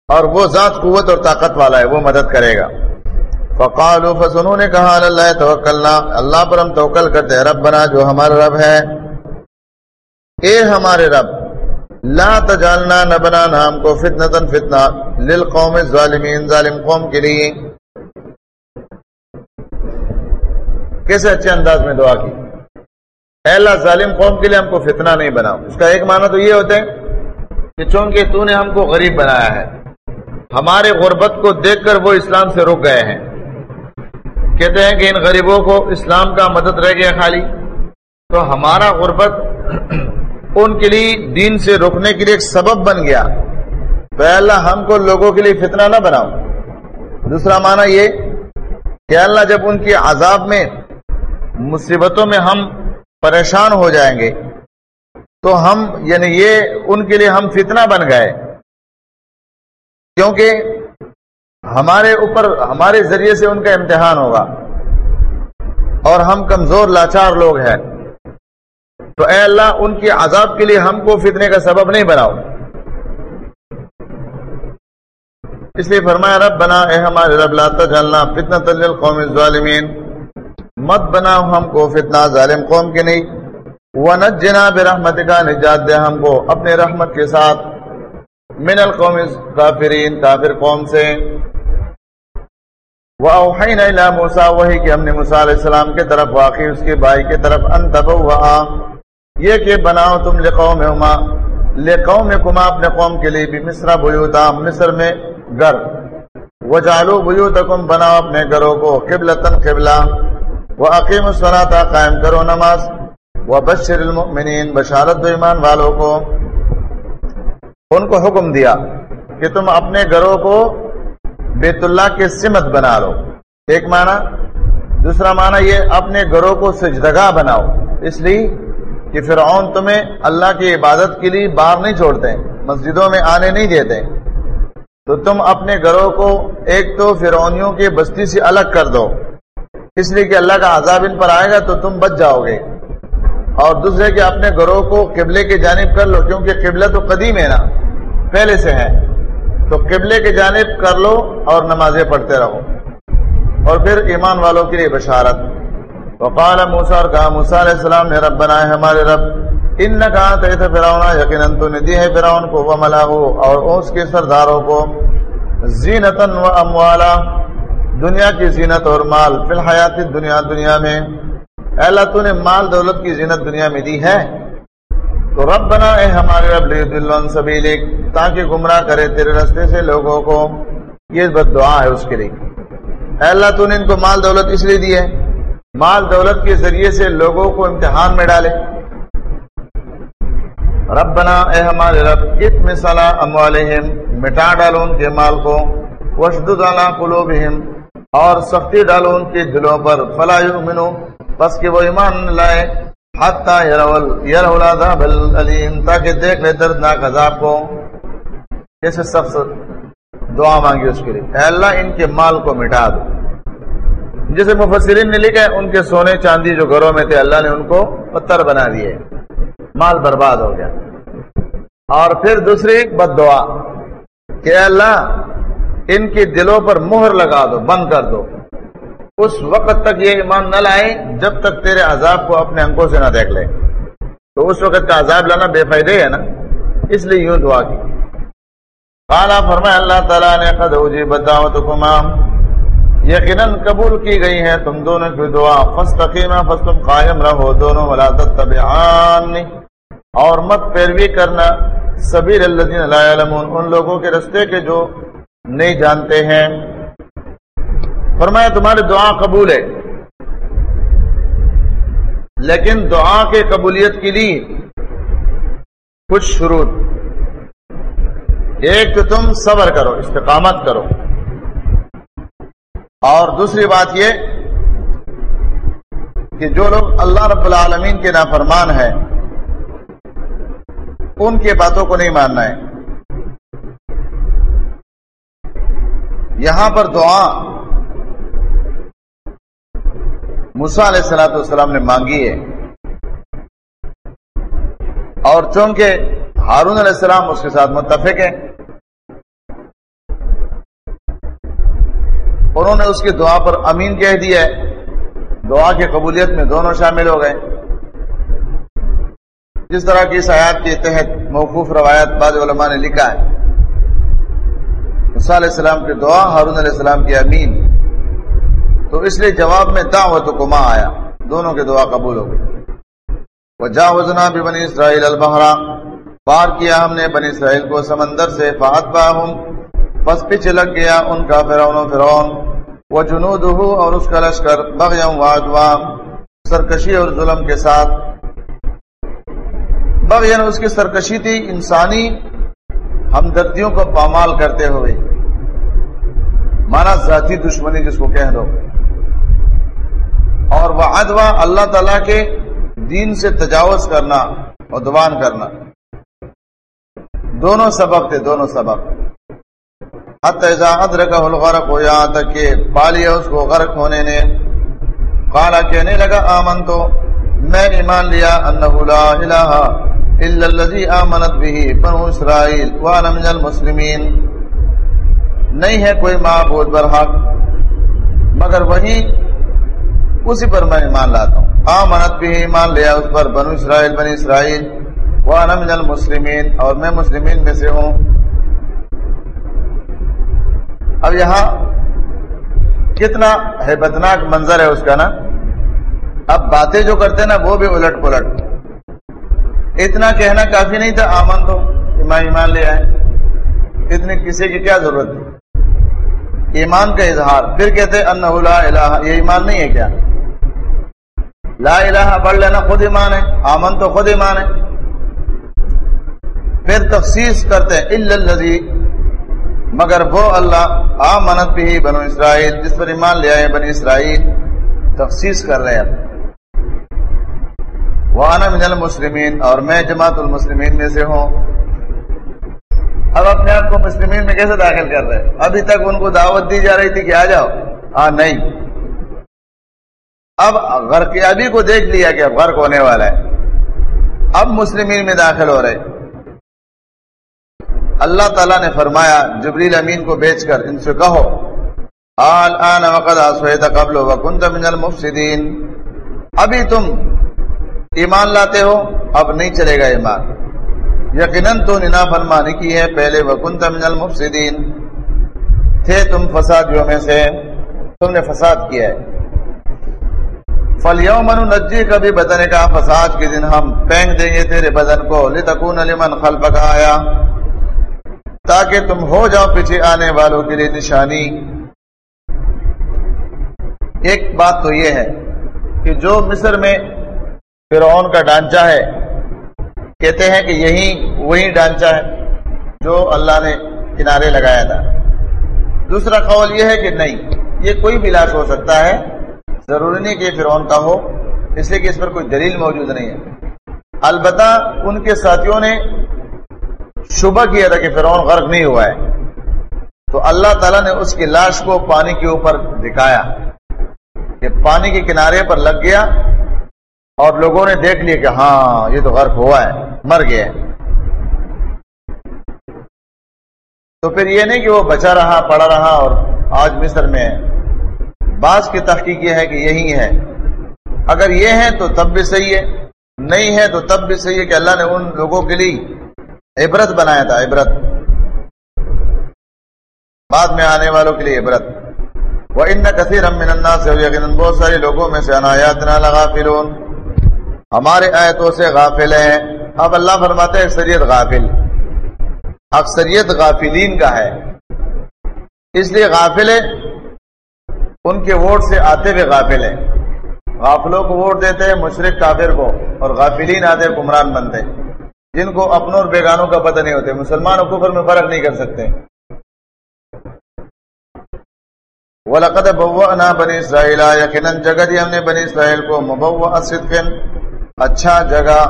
اور وہ ذات قوت اور طاقت والا ہے، وہ مدد کرے گا۔ فقال فسنوں نے کہا اللہ توکلنا، اللہ پر ہم توکل کرتے ہیں رب بنا جو ہمارا رب ہے۔ اے ہمارے رب، لا تجالنا نہ بنانا ہم کو فتنة فتنہ، للقوم الظالمین، ظالم قوم کے لیے۔ کیسے اچھے انداز میں دعا کی۔ اے اللہ، ظالم قوم کے لیے ہم کو فتنہ نہیں بناؤ۔ اس کا ایک معنی تو یہ ہوتا ہے کہ چونکہ تو نے ہم کو غریب بنایا ہے، ہمارے غربت کو دیکھ کر وہ اسلام سے رک گئے ہیں۔ کہتے ہیں کہ ان غریبوں کو اسلام کا مدد رہ گیا خالی۔ تو ہمارا غربت ان کے لیے دین سے روکنے کے لیے ایک سبب بن گیا۔ تو اے اللہ ہم کو لوگوں کے لیے فتنہ نہ بناؤ۔ دوسرا معنی یہ کہ اللہ جب ان کی عذاب میں، مصیبتوں میں ہم پریشان ہو جائیں گے، تو ہم یعنی یہ ان کے لیے ہم فتنہ بن گئے۔ کیونکہ ہمارے اوپر، ہمارے ذریعے سے ان کا امتحان ہوگا۔ اور ہم کمزور، لاچار لوگ ہیں۔ تو اے اللہ، ان کی عذاب کے لیے ہم کو فتنے کا سبب نہیں بناؤ۔ اس لیے فرمایا رب بنا اے ہمارے رب، لا تجعلنا فتنة للقوم الظالمین۔ مت بناؤ ہم کو فتنہ، ظالم قوم کے نہیں۔ ونجنا برحمتک، نجات دے ہم کو اپنے رحمت کے ساتھ۔ من القوم کافرین کافر قوم سے۔ وَأَوْحَيْنَا إِلَى مُوسَى وہی کہ ہم نے موسیٰ علیہ السلام کے طرف واقعی اس کے بھائی کے طرف انتبوہا یہ کہ بناؤ تم لقومہما، لقومکما اپنے قوم کے لیے بھی مصر بیوتا، مصر میں گھر۔ وجعلوا بیوتکم، بناؤ اپنے گھروں کو قبلتن قبلہ۔ وَأَقِيمُ الصَّلَاةَ، قائم کرو نماز۔ وَبَشِّرِ الْمُؤْمِنِينَ، بشارت دو ایمان والوں کو۔ ان کو حکم دیا کہ تم اپنے گھروں کو بیت اللہ کے سمت بنا لو۔ ایک معنی، دوسرا معنی یہ، اپنے گھروں کو سجدگاہ بناؤ۔ اس لیے کہ فرعون تمہیں اللہ کی عبادت کے لیے باہر نہیں چھوڑتے، مسجدوں میں آنے نہیں دیتے۔ تو تم اپنے گھروں کو ایک تو فرعونیوں کی بستی سے الگ کر دو۔ اس لیے کہ اللہ کا عذاب ان پر آئے گا تو تم بچ جاؤ گے۔ اور دوسرے کہ اپنے گھروں کو قبلے کی جانب کر لو، کیونکہ قبلہ تو قدیم ہے نا، پہلے سے ہے۔ تو قبلے کی جانب کر لو اور نمازیں پڑھتے رہو۔ اور پھر ایمان والوں کے لیے بشارت۔ وقال موسا اور کہا موسا علیہ السلام نے رب بنائے ہمارے رب ان نہ کہا تھے فراؤنا یقیناً تو نے دی ہے فراؤن کو وہ ملا ہو اور اس کے سرداروں کو۔ زینتن و اموالا، دنیا کی زینت اور مال۔ فی الحیات دنیا دنیا میں۔ اللہ، تو نے مال دولت کی زینت دنیا میں دی ہے۔ تو رب بنا اے ہمارے رب سبیلک، تاکہ گمراہ کرے تیرے رستے سے لوگوں کو۔ یہ بد دعا ہے اس کے لیے۔ اے اللہ، تو نے ان کو مال دولت اس لیے دی ہے۔ مال دولت کے ذریعے سے لوگوں کو امتحان میں ڈالے۔ رب بنا اے ہمارے رب، ات مثلا اموالہم، مٹا ڈالو ان کے مال کو۔ وشدد علی قلوبہم اور سختی ڈالو ان کے دلوں پر۔ فلا یؤمنو بس کہ وہ ایمان لائے۔ حتی یرول عذاب العلیم تاکہ دیکھ لے دردناک عذاب کو۔ کیسے سخت دعا مانگی اس کے لیے۔ اے اللہ، ان کے مال کو مٹا دو۔ جیسے مفسرین نے لکھا ہے، ان کے سونے چاندی جو گھروں میں تھے، اللہ نے ان کو پتھر بنا دیے۔ مال برباد ہو گیا۔ اور پھر دوسری بد دعا کہ اللہ، ان کے دلوں پر مہر لگا دو، بند کر دو۔ اس وقت تک یہ ایمان نہ لائے جب تک تیرے عذاب کو اپنے انکوں سے نہ دیکھ لے تو اس وقت کا عذاب لانا بے فائدے ہے نا؟ اس لیے یوں دعا کی۔ قالا فرمایا، اللہ تعالیٰ نے، قد جی بتاؤ تو یقیناً قبول کی گئی ہے تم دونوں کی دعا۔ فستقیمہ فس تم قائم رہو دونوں، ولا تتبعان اور مت پیروی کرنا۔ سبیر الذین لا یعلمون، ان لوگوں کے رستے کے جو نہیں جانتے ہیں۔ فرمایا، تمہاری دعا قبول ہے. لیکن دعا کے قبولیت کے لیے کچھ شروع ایک تو تم صبر کرو، استقامت کرو. اور دوسری بات یہ کہ جو لوگ اللہ رب العالمین کے نافرمان ہیں، ان کے باتوں کو نہیں ماننا ہے۔ یہاں پر دعا مسا علیہ السلاۃ والسلام نے مانگی ہے۔ اور چونکہ ہارون علیہ السلام اس کے ساتھ متفق ہیں، انہوں نے اس کی دعا پر امین کہہ دیا ہے۔ دعا کی قبولیت میں دونوں شامل ہو گئے۔ جس طرح کی اس آیات کے تحت موقوف روایت بعض علماء نے لکھا ہے۔ علیہ السلام کی دعا، ہارون علیہ السلام کی امین۔ تو اس لیے جواب میں دعوت کما آیا۔ دونوں کی دعا قبول ہو گئی۔ وہ جا وزنا بھی بنی اسرائیل البہرا پار کیا ہم نے بنی اسرائیل کو سمندر سے فہد باہم۔ پس پیچھے لگ گیا ان کا فرعون و فرعون۔ وہ جنود اور اس کا لشکر بغیم واجوام سرکشی اور ظلم کے ساتھ۔ بغین اس کی سرکشی تھی انسانی ہمدردیوں کو پامال کرتے ہوئے۔ مانا ذاتی دشمنی جس کو کہہ دو۔ اور وہ ادوا اللہ تعالی کے دین سے تجاوز کرنا اور دوان کرنا۔ دونوں سبق تھے، دونوں سبق الغرق ہو یہاں تک کہ پالیا اس کو غرق ہونے نے۔ کالا کہنے لگا آمن تو میں ایمان لیا، انہو لا الہ الا الذي آمنت به بنو اسرائیل وانا من المسلمین۔ نہیں ہے کوئی معبود برحق، مگر وہی اسی پر میں ایمان لاتا ہوں۔ آمنت بھی ایمان لیا، اس پر بنو اسرائیل، بنی اسرائیل۔ وانا من المسلمین، اور میں مسلمین میں سے ہوں۔ اب یہاں کتنا حیبتناک منظر ہے اس کا نا؟ اب باتیں جو کرتے نا، وہ بھی الٹ پلٹ۔ اتنا کہنا کافی نہیں تھا، آمن تو ایمان ایمان لے آئے۔ اتنی کسی کی کیا ضرورت تھی ایمان کا اظہار۔ پھر کہتے انہ لا الہ، یہ ایمان نہیں ہے کیا؟ لا الہ پڑھ لینا خود ایمان ہے، آمن تو خود ایمان ہے۔ پھر تخصیص کرتے ہیں مگر وہ اللہ، آمنت بھی بنو اسرائیل، جس پر ایمان لے آئے بنی اسرائیل۔ تخصیص کر رہے ہیں۔ وانا من المسلمین، اور میں جماعت المسلمین میں سے ہوں۔ اب اپنے آپ کو مسلمین میں کیسے داخل کر رہے ابھی تک ان کو دعوت دی جا رہی تھی کہ آ جاؤ۔ ہاں نہیں۔ اب غرق ابھی کو دیکھ لیا کہ اب غرق ہونے والا ہے۔ اب مسلمین میں داخل ہو رہے اللہ تعالیٰ نے فرمایا، جبریل امین کو بیچ کر ان سے کہو، آل آن وقت آسویت قبل وکنت من المفسدین۔ ابھی تم ایمان لاتے ہو، اب نہیں چلے گا ایمان۔ یقیناً تو ننا فرمانی کی ہے، پہلے وکنت من المفسدین۔ تھے تم فسادیوں میں سے، تم نے فساد کیا ہے۔ فلیوم نجی کبھی بدن کا فساد کے دن ہم پینگ دیں گے تیرے بدن کو۔ لتکون لمن خلفک آیا تاکہ تم ہو جاؤ پیچھے آنے والوں کے لیے نشانی۔ ایک بات تو یہ ہے کہ جو مصر میں فرعون کا ڈانچہ ہے، کہتے ہیں کہ یہی وہی ڈانچہ ہے جو اللہ نے کنارے لگایا تھا۔ دوسرا قول یہ ہے کہ نہیں، یہ کوئی بھی لاش ہو سکتا ہے۔ ضروری نہیں کہ فرعون کا ہو، اس لیے کہ اس پر کوئی دلیل موجود نہیں ہے۔ البتہ ان کے ساتھیوں نے شبہ کیا تھا کہ فرعون غرق نہیں ہوا ہے۔ تو اللہ تعالیٰ نے اس کی لاش کو پانی کے اوپر دکھایا کہ پانی کے کنارے پر لگ گیا اور لوگوں نے دیکھ لیا کہ ہاں یہ تو غرق ہوا ہے، مر گیا تو پھر یہ نہیں کہ وہ بچا رہا، پڑا رہا اور آج مصر میں بعض کی تحقیق یہ ہے کہ یہی ہے۔ اگر یہ ہے تو تب بھی صحیح ہے، نہیں ہے تو تب بھی صحیح ہے کہ اللہ نے ان لوگوں کے لیے عبرت بنایا تھا، عبرت۔ بعد میں آنے والوں کے لیے عبرت۔ وہ ان کثیر سے بہت سارے لوگوں میں سے عنایات نہ لگا ہمارے آیتوں سے غافل ہیں۔ اب اللہ فرماتے اکثریت غافل۔ اکثریت غافلین کا ہے۔ اس لیے غافل ہے ان کے ووٹ سے آتے ہوئے غافل ہیں۔ غافلوں کو ووٹ دیتے ہیں مشرق کافر کو، اور غافلین آتے حکمران بنتے جن کو اپنوں اور بیگانوں کا پتہ نہیں ہوتے مسلمان اور کفر میں فرق نہیں کر سکتے۔ وَلَقَدْ بَوَّأْنَا بَنِي إِسْرَائِيلَ، یقیناً جگہ دی ہم نے بنی اسرائیل کو مبوع صدقن اچھا جگہ۔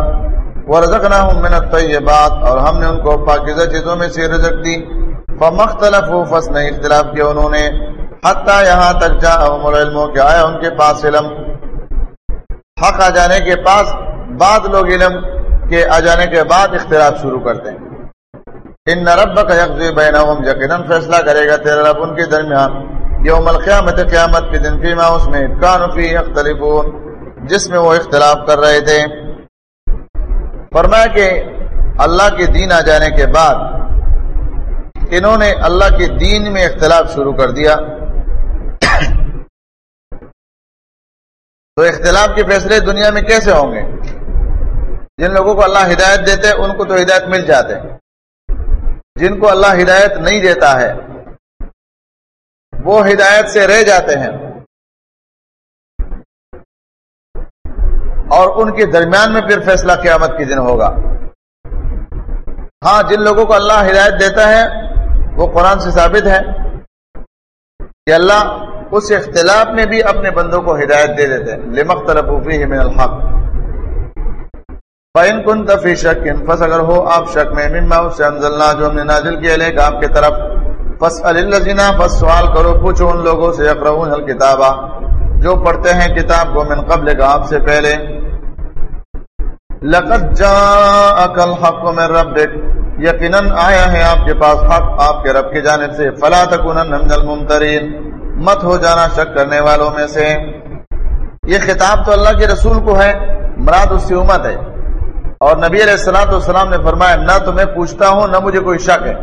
ورزقنا من الطیبات اور ہم نے ان کو پاکیزہ چیزوں میں سے رزق دی۔ فمختلفوا فسن، اختلاف کیا انہوں نے۔ حتی یہاں تک جاءہم العلم کہ آیا ان کے پاس علم۔ حق آ جانے کے پاس بعد لوگ علم کے آ جانے کے بعد اختلاف شروع کرتے ہیں ان ربک یقضی بینہم، یقینا فیصلہ کرے گا تیرا رب ان کے درمیان۔ یوم القیامت، قیامت کے دن فیما اس میں کانو فی اختلفون جس میں وہ اختلاف کر رہے تھے۔ فرمایا کہ اللہ کے دین آ جانے کے بعد انہوں نے اللہ کے دین میں اختلاف شروع کر دیا۔ تو اختلاف کے فیصلے دنیا میں کیسے ہوں گے؟ جن لوگوں کو اللہ ہدایت دیتے ان کو تو ہدایت مل جاتے جن کو اللہ ہدایت نہیں دیتا ہے، وہ ہدایت سے رہ جاتے ہیں۔ اور ان کے درمیان میں پھر فیصلہ قیامت کے دن ہوگا۔ ہاں جن لوگوں کو اللہ ہدایت دیتا ہے، وہ قرآن سے ثابت ہے کہ اللہ اس اختلاف میں بھی اپنے بندوں کو ہدایت دے دیتے ہیں۔ لمخ طرفی من الحق۔ فَإِن كُنْتَ فِي شَكٍ فَسْ اگر ہو آپ شک میں، مما اس سے انزلنا جو ہم نے نازل کیا لے آپ کے طرف۔ فَسْأَلِ الَّذِينَ فَسْ سوال کرو، پوچھو ان لوگوں سے اقرؤون الکتابہ۔ جو پڑھتے ہیں کتاب کو من قبل کا، آپ سے پہلے۔ لقد جاءك الحق من ربك۔ یقیناً آیا ہے آپ کے پاس حق، آپ کے رب کی جانب سے۔ فلا تکونن من الممترین مت ہو جانا شک کرنے والوں میں سے۔ یہ خطاب تو اللہ کے رسول کو ہے، مراد اس کی امت ہے۔ اور نبی علیہ السلاۃ والسلام نے فرمایا، نہ تو میں پوچھتا ہوں، نہ مجھے کوئی شک ہے۔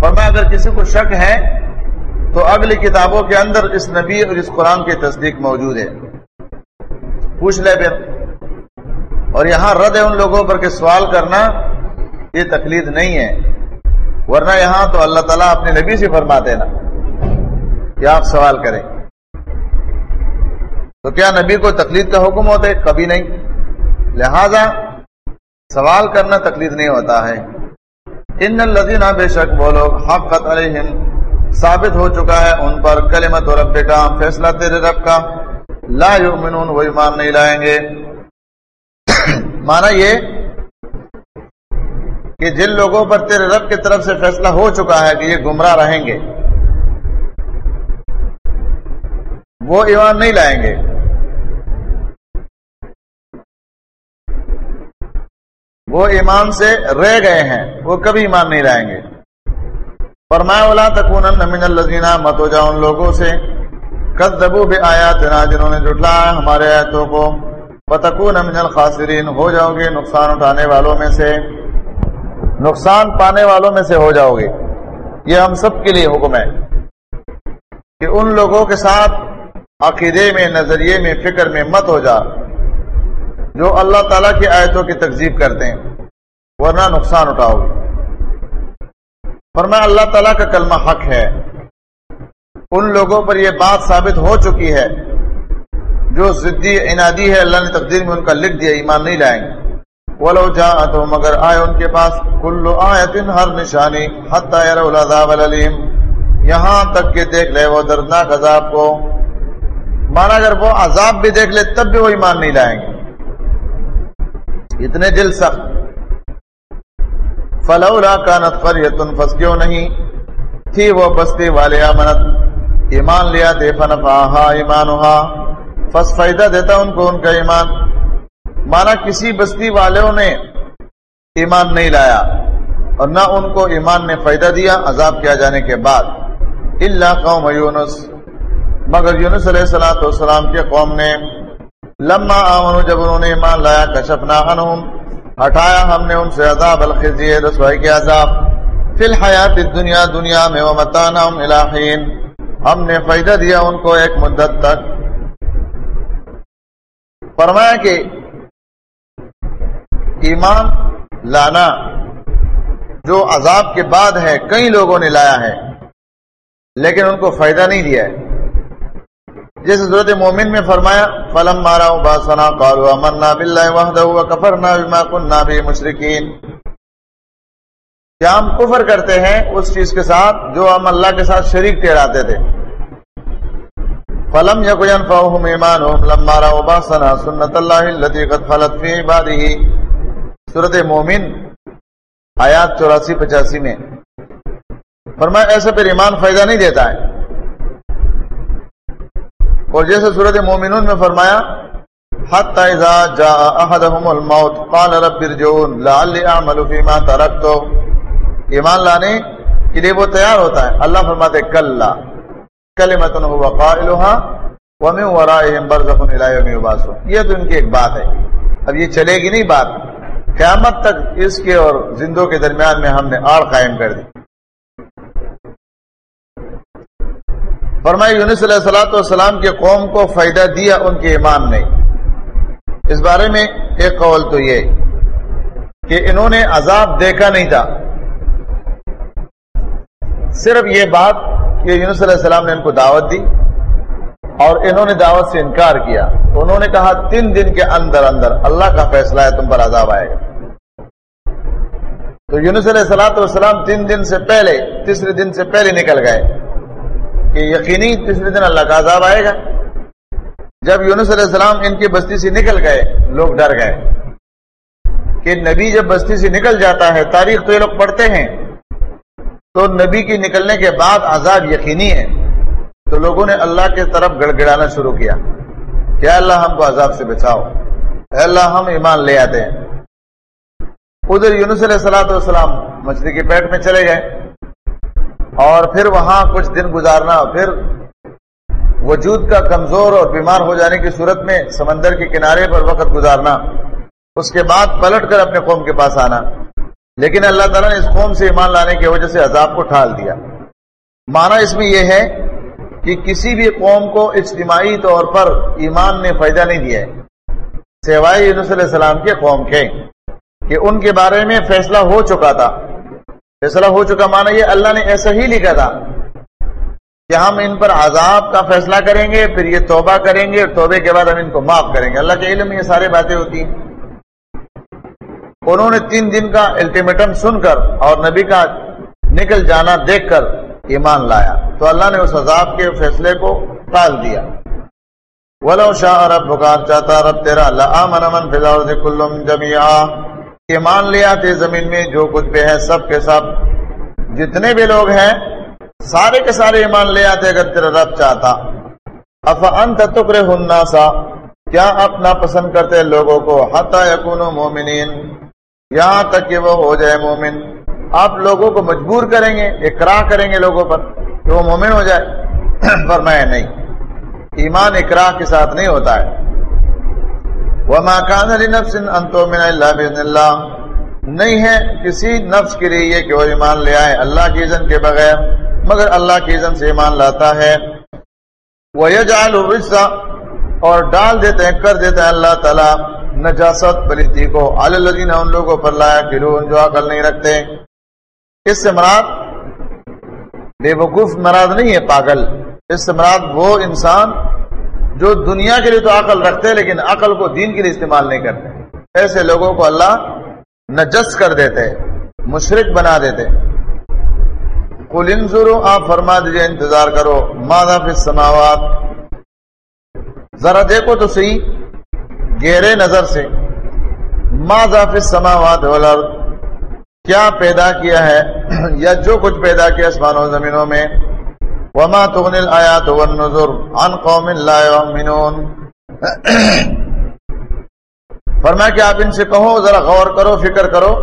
فرمایا، اگر کسی کو شک ہے، تو اگلی کتابوں کے اندر اس نبی اور اس قرآن کی تصدیق موجود ہے۔ پوچھ لے پھر۔ اور یہاں رد ہے ان لوگوں پر کہ سوال کرنا یہ تقلید نہیں ہے۔ ورنہ یہاں تو اللہ تعالیٰ اپنے نبی سے فرماتے نا کہ آپ سوال کریں۔ تو کیا نبی کو تقلید کا حکم ہوتا ہے؟ کبھی نہیں۔ لہذا سوال کرنا تکلیف نہیں ہوتا ہے۔ ان الذین بے شک وہ لوگ حقت علیہم، ثابت ہو چکا ہے ان پر کلمت رب کا فیصلہ تیرے رب کا۔ لا یؤمنون، وہ ایمان نہیں لائیں گے۔ مانا یہ کہ جن لوگوں پر تیرے رب کی طرف سے فیصلہ ہو چکا ہے کہ یہ گمراہ رہیں گے، وہ ایمان نہیں لائیں گے۔ وہ ایمان سے رہ گئے ہیں، وہ کبھی ایمان نہیں رہیں گے۔ فرمایا، ولا تکون من الذین مت ہو جاؤ ان لوگوں سے۔ کذبوا بآیاتنا جنہوں نے جھٹلایا ہمارے آیتوں کو۔ فتکون من الخاسرین ہو جاؤ گے نقصان اٹھانے والوں میں سے۔ نقصان پانے والوں میں سے ہو جاؤ گے۔ یہ ہم سب کے لیے حکم ہے کہ ان لوگوں کے ساتھ عقیدے میں، نظریے میں، فکر میں مت ہو جا، جو اللہ تعالیٰ کی آیتوں کی تکزیب کرتے ہیں، ورنہ نقصان اٹھاؤ گے۔ فرمایا اللہ تعالیٰ کا کلمہ حق ہے۔ ان لوگوں پر یہ بات ثابت ہو چکی ہے۔ جو ضدی عنادی ہے، اللہ نے تقدیر میں ان کا لکھ دیا، ایمان نہیں لائیں گے۔ ولو جا تو مگر آئے ان کے پاس کلو آیت ہر نشانی، حتی العذاب العلیم یہاں تک کہ دیکھ لے وہ دردناک عذاب کو۔ مانا اگر وہ عذاب بھی دیکھ لے، تب بھی وہ ایمان نہیں لائیں گے۔ اتنے دل سخت۔ فلولا کانت قریتن فس کیوں نہیں؟ تھی وہ بستی والے امنت ایمان لیا دے فنفاہا ایمانہا۔ فس فائدہ دیتا ان کو ان کا ایمان۔ مانا کسی بستی والوں نے ایمان نہیں لایا اور نہ ان کو ایمان نے فائدہ دیا عذاب کیا جانے کے بعد۔ اللہ قوم یونس۔ مگر یونس علیہ السلام والسلام کے قوم نے لما آمنو جب انہوں نے ایمان لایا، کشفنا عنہم۔ ہٹایا ہم نے ان سے عذاب الخزی رسوائی کے عذاب۔ فی الحیات الدنیا، دنیا میں ومتانہم الہین ہم نے فائدہ دیا ان کو ایک مدت تک۔ فرمایا کہ ایمان لانا جو عذاب کے بعد ہے، کئی لوگوں نے لایا ہے، لیکن ان کو فائدہ نہیں دیا ہے۔ جیسے صورت مومن میں فرمایا فلم مارا باسنا قالوا امنا بالله وحده وكفرنا بما كنا به مشركين۔ کیا ہم کفر کرتے ہیں اس چیز کے ساتھ جو ہم اللہ کے ساتھ شریک ٹھہراتے تھے؟ فلم يكن ينفعهم ايمانهم لما راوا باسنا سنت الله التي قد خلت في عباده۔ سورۃ مومن، آیات 84 85 میں۔ فرمایا، ایسا پھر ایمان فائدہ نہیں دیتا ہے۔ اور جیسے صورت مومنون میں فرمایا، حتی اذا جاء احدهم الموت، قال رب ارجعون، لعلی اعمل فيما ترکت ایمان لانے کے لیے وہ تیار ہوتا ہے۔ اللہ فرماتے کلا کلمت هو قائلها ومن ورائهم برزخ الى يوم يبعثون یہ تو ان کی ایک بات ہے۔ اب یہ چلے گی نہیں بات۔ قیامت تک اس کے اور زندوں کے درمیان میں ہم نے آڑ قائم کر دی۔ فرمائی یونس علیہ السلاۃ والسلام کے قوم کو فائدہ دیا، ان کے ایمان نے۔ اس بارے میں ایک قول تو یہ کہ انہوں نے عذاب دیکھا نہیں تھا۔ صرف یہ بات کہ یونس علیہ السلام نے ان کو دعوت دی۔ اور انہوں نے دعوت سے انکار کیا۔ انہوں نے کہا، تین دن کے اندر اندر اللہ کا فیصلہ ہے، تم پر عذاب آئے گا۔ تو یونس علیہ السلاۃ والسلام تین دن سے پہلے، تیسرے دن سے پہلے نکل گئے کہ یقینی تیسرے دن اللہ کا عذاب آئے گا۔ جب یونس علیہ السلام ان کی بستی سے نکل گئے، لوگ ڈر گئے کہ نبی جب بستی سے نکل جاتا ہے، تاریخ تو یہ لوگ پڑھتے ہیں۔ تو نبی کی نکلنے کے بعد عذاب یقینی ہے۔ تو لوگوں نے اللہ کی طرف گڑ گڑانا شروع کیا کیا اللہ ہم کو عذاب سے بچاؤ۔ اے اللہ ہم ایمان لے آتے ہیں۔ ادھر یونس علیہ السلاۃ والسلام مچھلی کے پیٹ میں چلے گئے اور پھر وہاں کچھ دن گزارنا، پھر وجود کا کمزور اور بیمار ہو جانے کی صورت میں سمندر کے کنارے پر وقت گزارنا، اس کے بعد پلٹ کر اپنے قوم کے پاس آنا۔ لیکن اللہ تعالیٰ نے اس قوم سے ایمان لانے کی وجہ سے عذاب کو ٹھال دیا۔ مانا اس میں یہ ہے کہ کسی بھی قوم کو اجتماعی طور پر ایمان نے فائدہ نہیں دیا ہے۔ سوائے یونس علیہ السلام کے قوم کے کہ ان کے بارے میں فیصلہ ہو چکا تھا۔ فیصلہ ہو چکا مانا یہ اللہ نے ایسا ہی لکھا تھا کہ ہم ان پر عذاب کا فیصلہ کریں گے، پھر یہ توبہ کریں گے اور توبے کے بعد ہم ان کو معاف کریں گے۔ اللہ کے علم میں یہ ساری باتیں ہوتی ہیں۔ انہوں نے تین دن کا الٹیمیٹم سن کر اور نبی کا نکل جانا دیکھ کر ایمان لایا۔ تو اللہ نے اس عذاب کے فیصلے کو ٹال دیا۔ ولو شاہ رب بکار چاہتا رب تیرا۔ اللہ من فضا کلم جمیا ایمان لیا تھے زمین میں جو کچھ بھی ہے، سب کے سب جتنے بھی لوگ ہیں، سارے کے سارے ایمان لے آتے اگر تیرا رب چاہتا۔ اف انت تکرے ہننا سا کیا اپنا پسند کرتے لوگوں کو؟ حتا یکون مومنین یہاں تک کہ وہ ہو جائے مومن۔ آپ لوگوں کو مجبور کریں گے اقرا کریں گے لوگوں پر کہ وہ مومن ہو جائے۔ فرمایا نہیں۔ ایمان اقرا کے ساتھ نہیں ہوتا ہے۔ وما كان لنفس ان تؤمن الا باذن الله۔ نہیں ہے کسی نفس کے لیے یہ کہ وہ ایمان لے آئے اللہ کی اذن کے بغیر، مگر اللہ کی اذن سے ایمان لاتا ہے۔ وہ ويجعل الرجس، اور ڈال دیتے ہیں، کر دیتے ہیں اللہ تعالی نجاست پلیتی کو۔ الذين ان لوگوں پر لایا کلون جو عقل نہیں رکھتے۔ اس سے مراد بے وقوف مراد نہیں ہے، پاگل۔ اس سے مراد وہ انسان جو دنیا کے لیے تو عقل رکھتے لیکن عقل کو دین کے لیے استعمال نہیں کرتے۔ ایسے لوگوں کو اللہ نجس کر دیتے مشرق بنا دیتے۔ کل انظرو آپ فرما دیجیے، انتظار کرو۔ مادہ فی السماوات؟ ذرا دیکھو تو صحیح، گہرے نظر سے۔ مادہ فی السماوات والارض؟ کیا پیدا کیا ہے یا جو کچھ پیدا کیا اسمانوں زمینوں میں؟ وما تغني الايات والنذر عن قوم لا يؤمنون فرمایا کہ آپ ان سے کہو، ذرا غور کرو، فکر کرو۔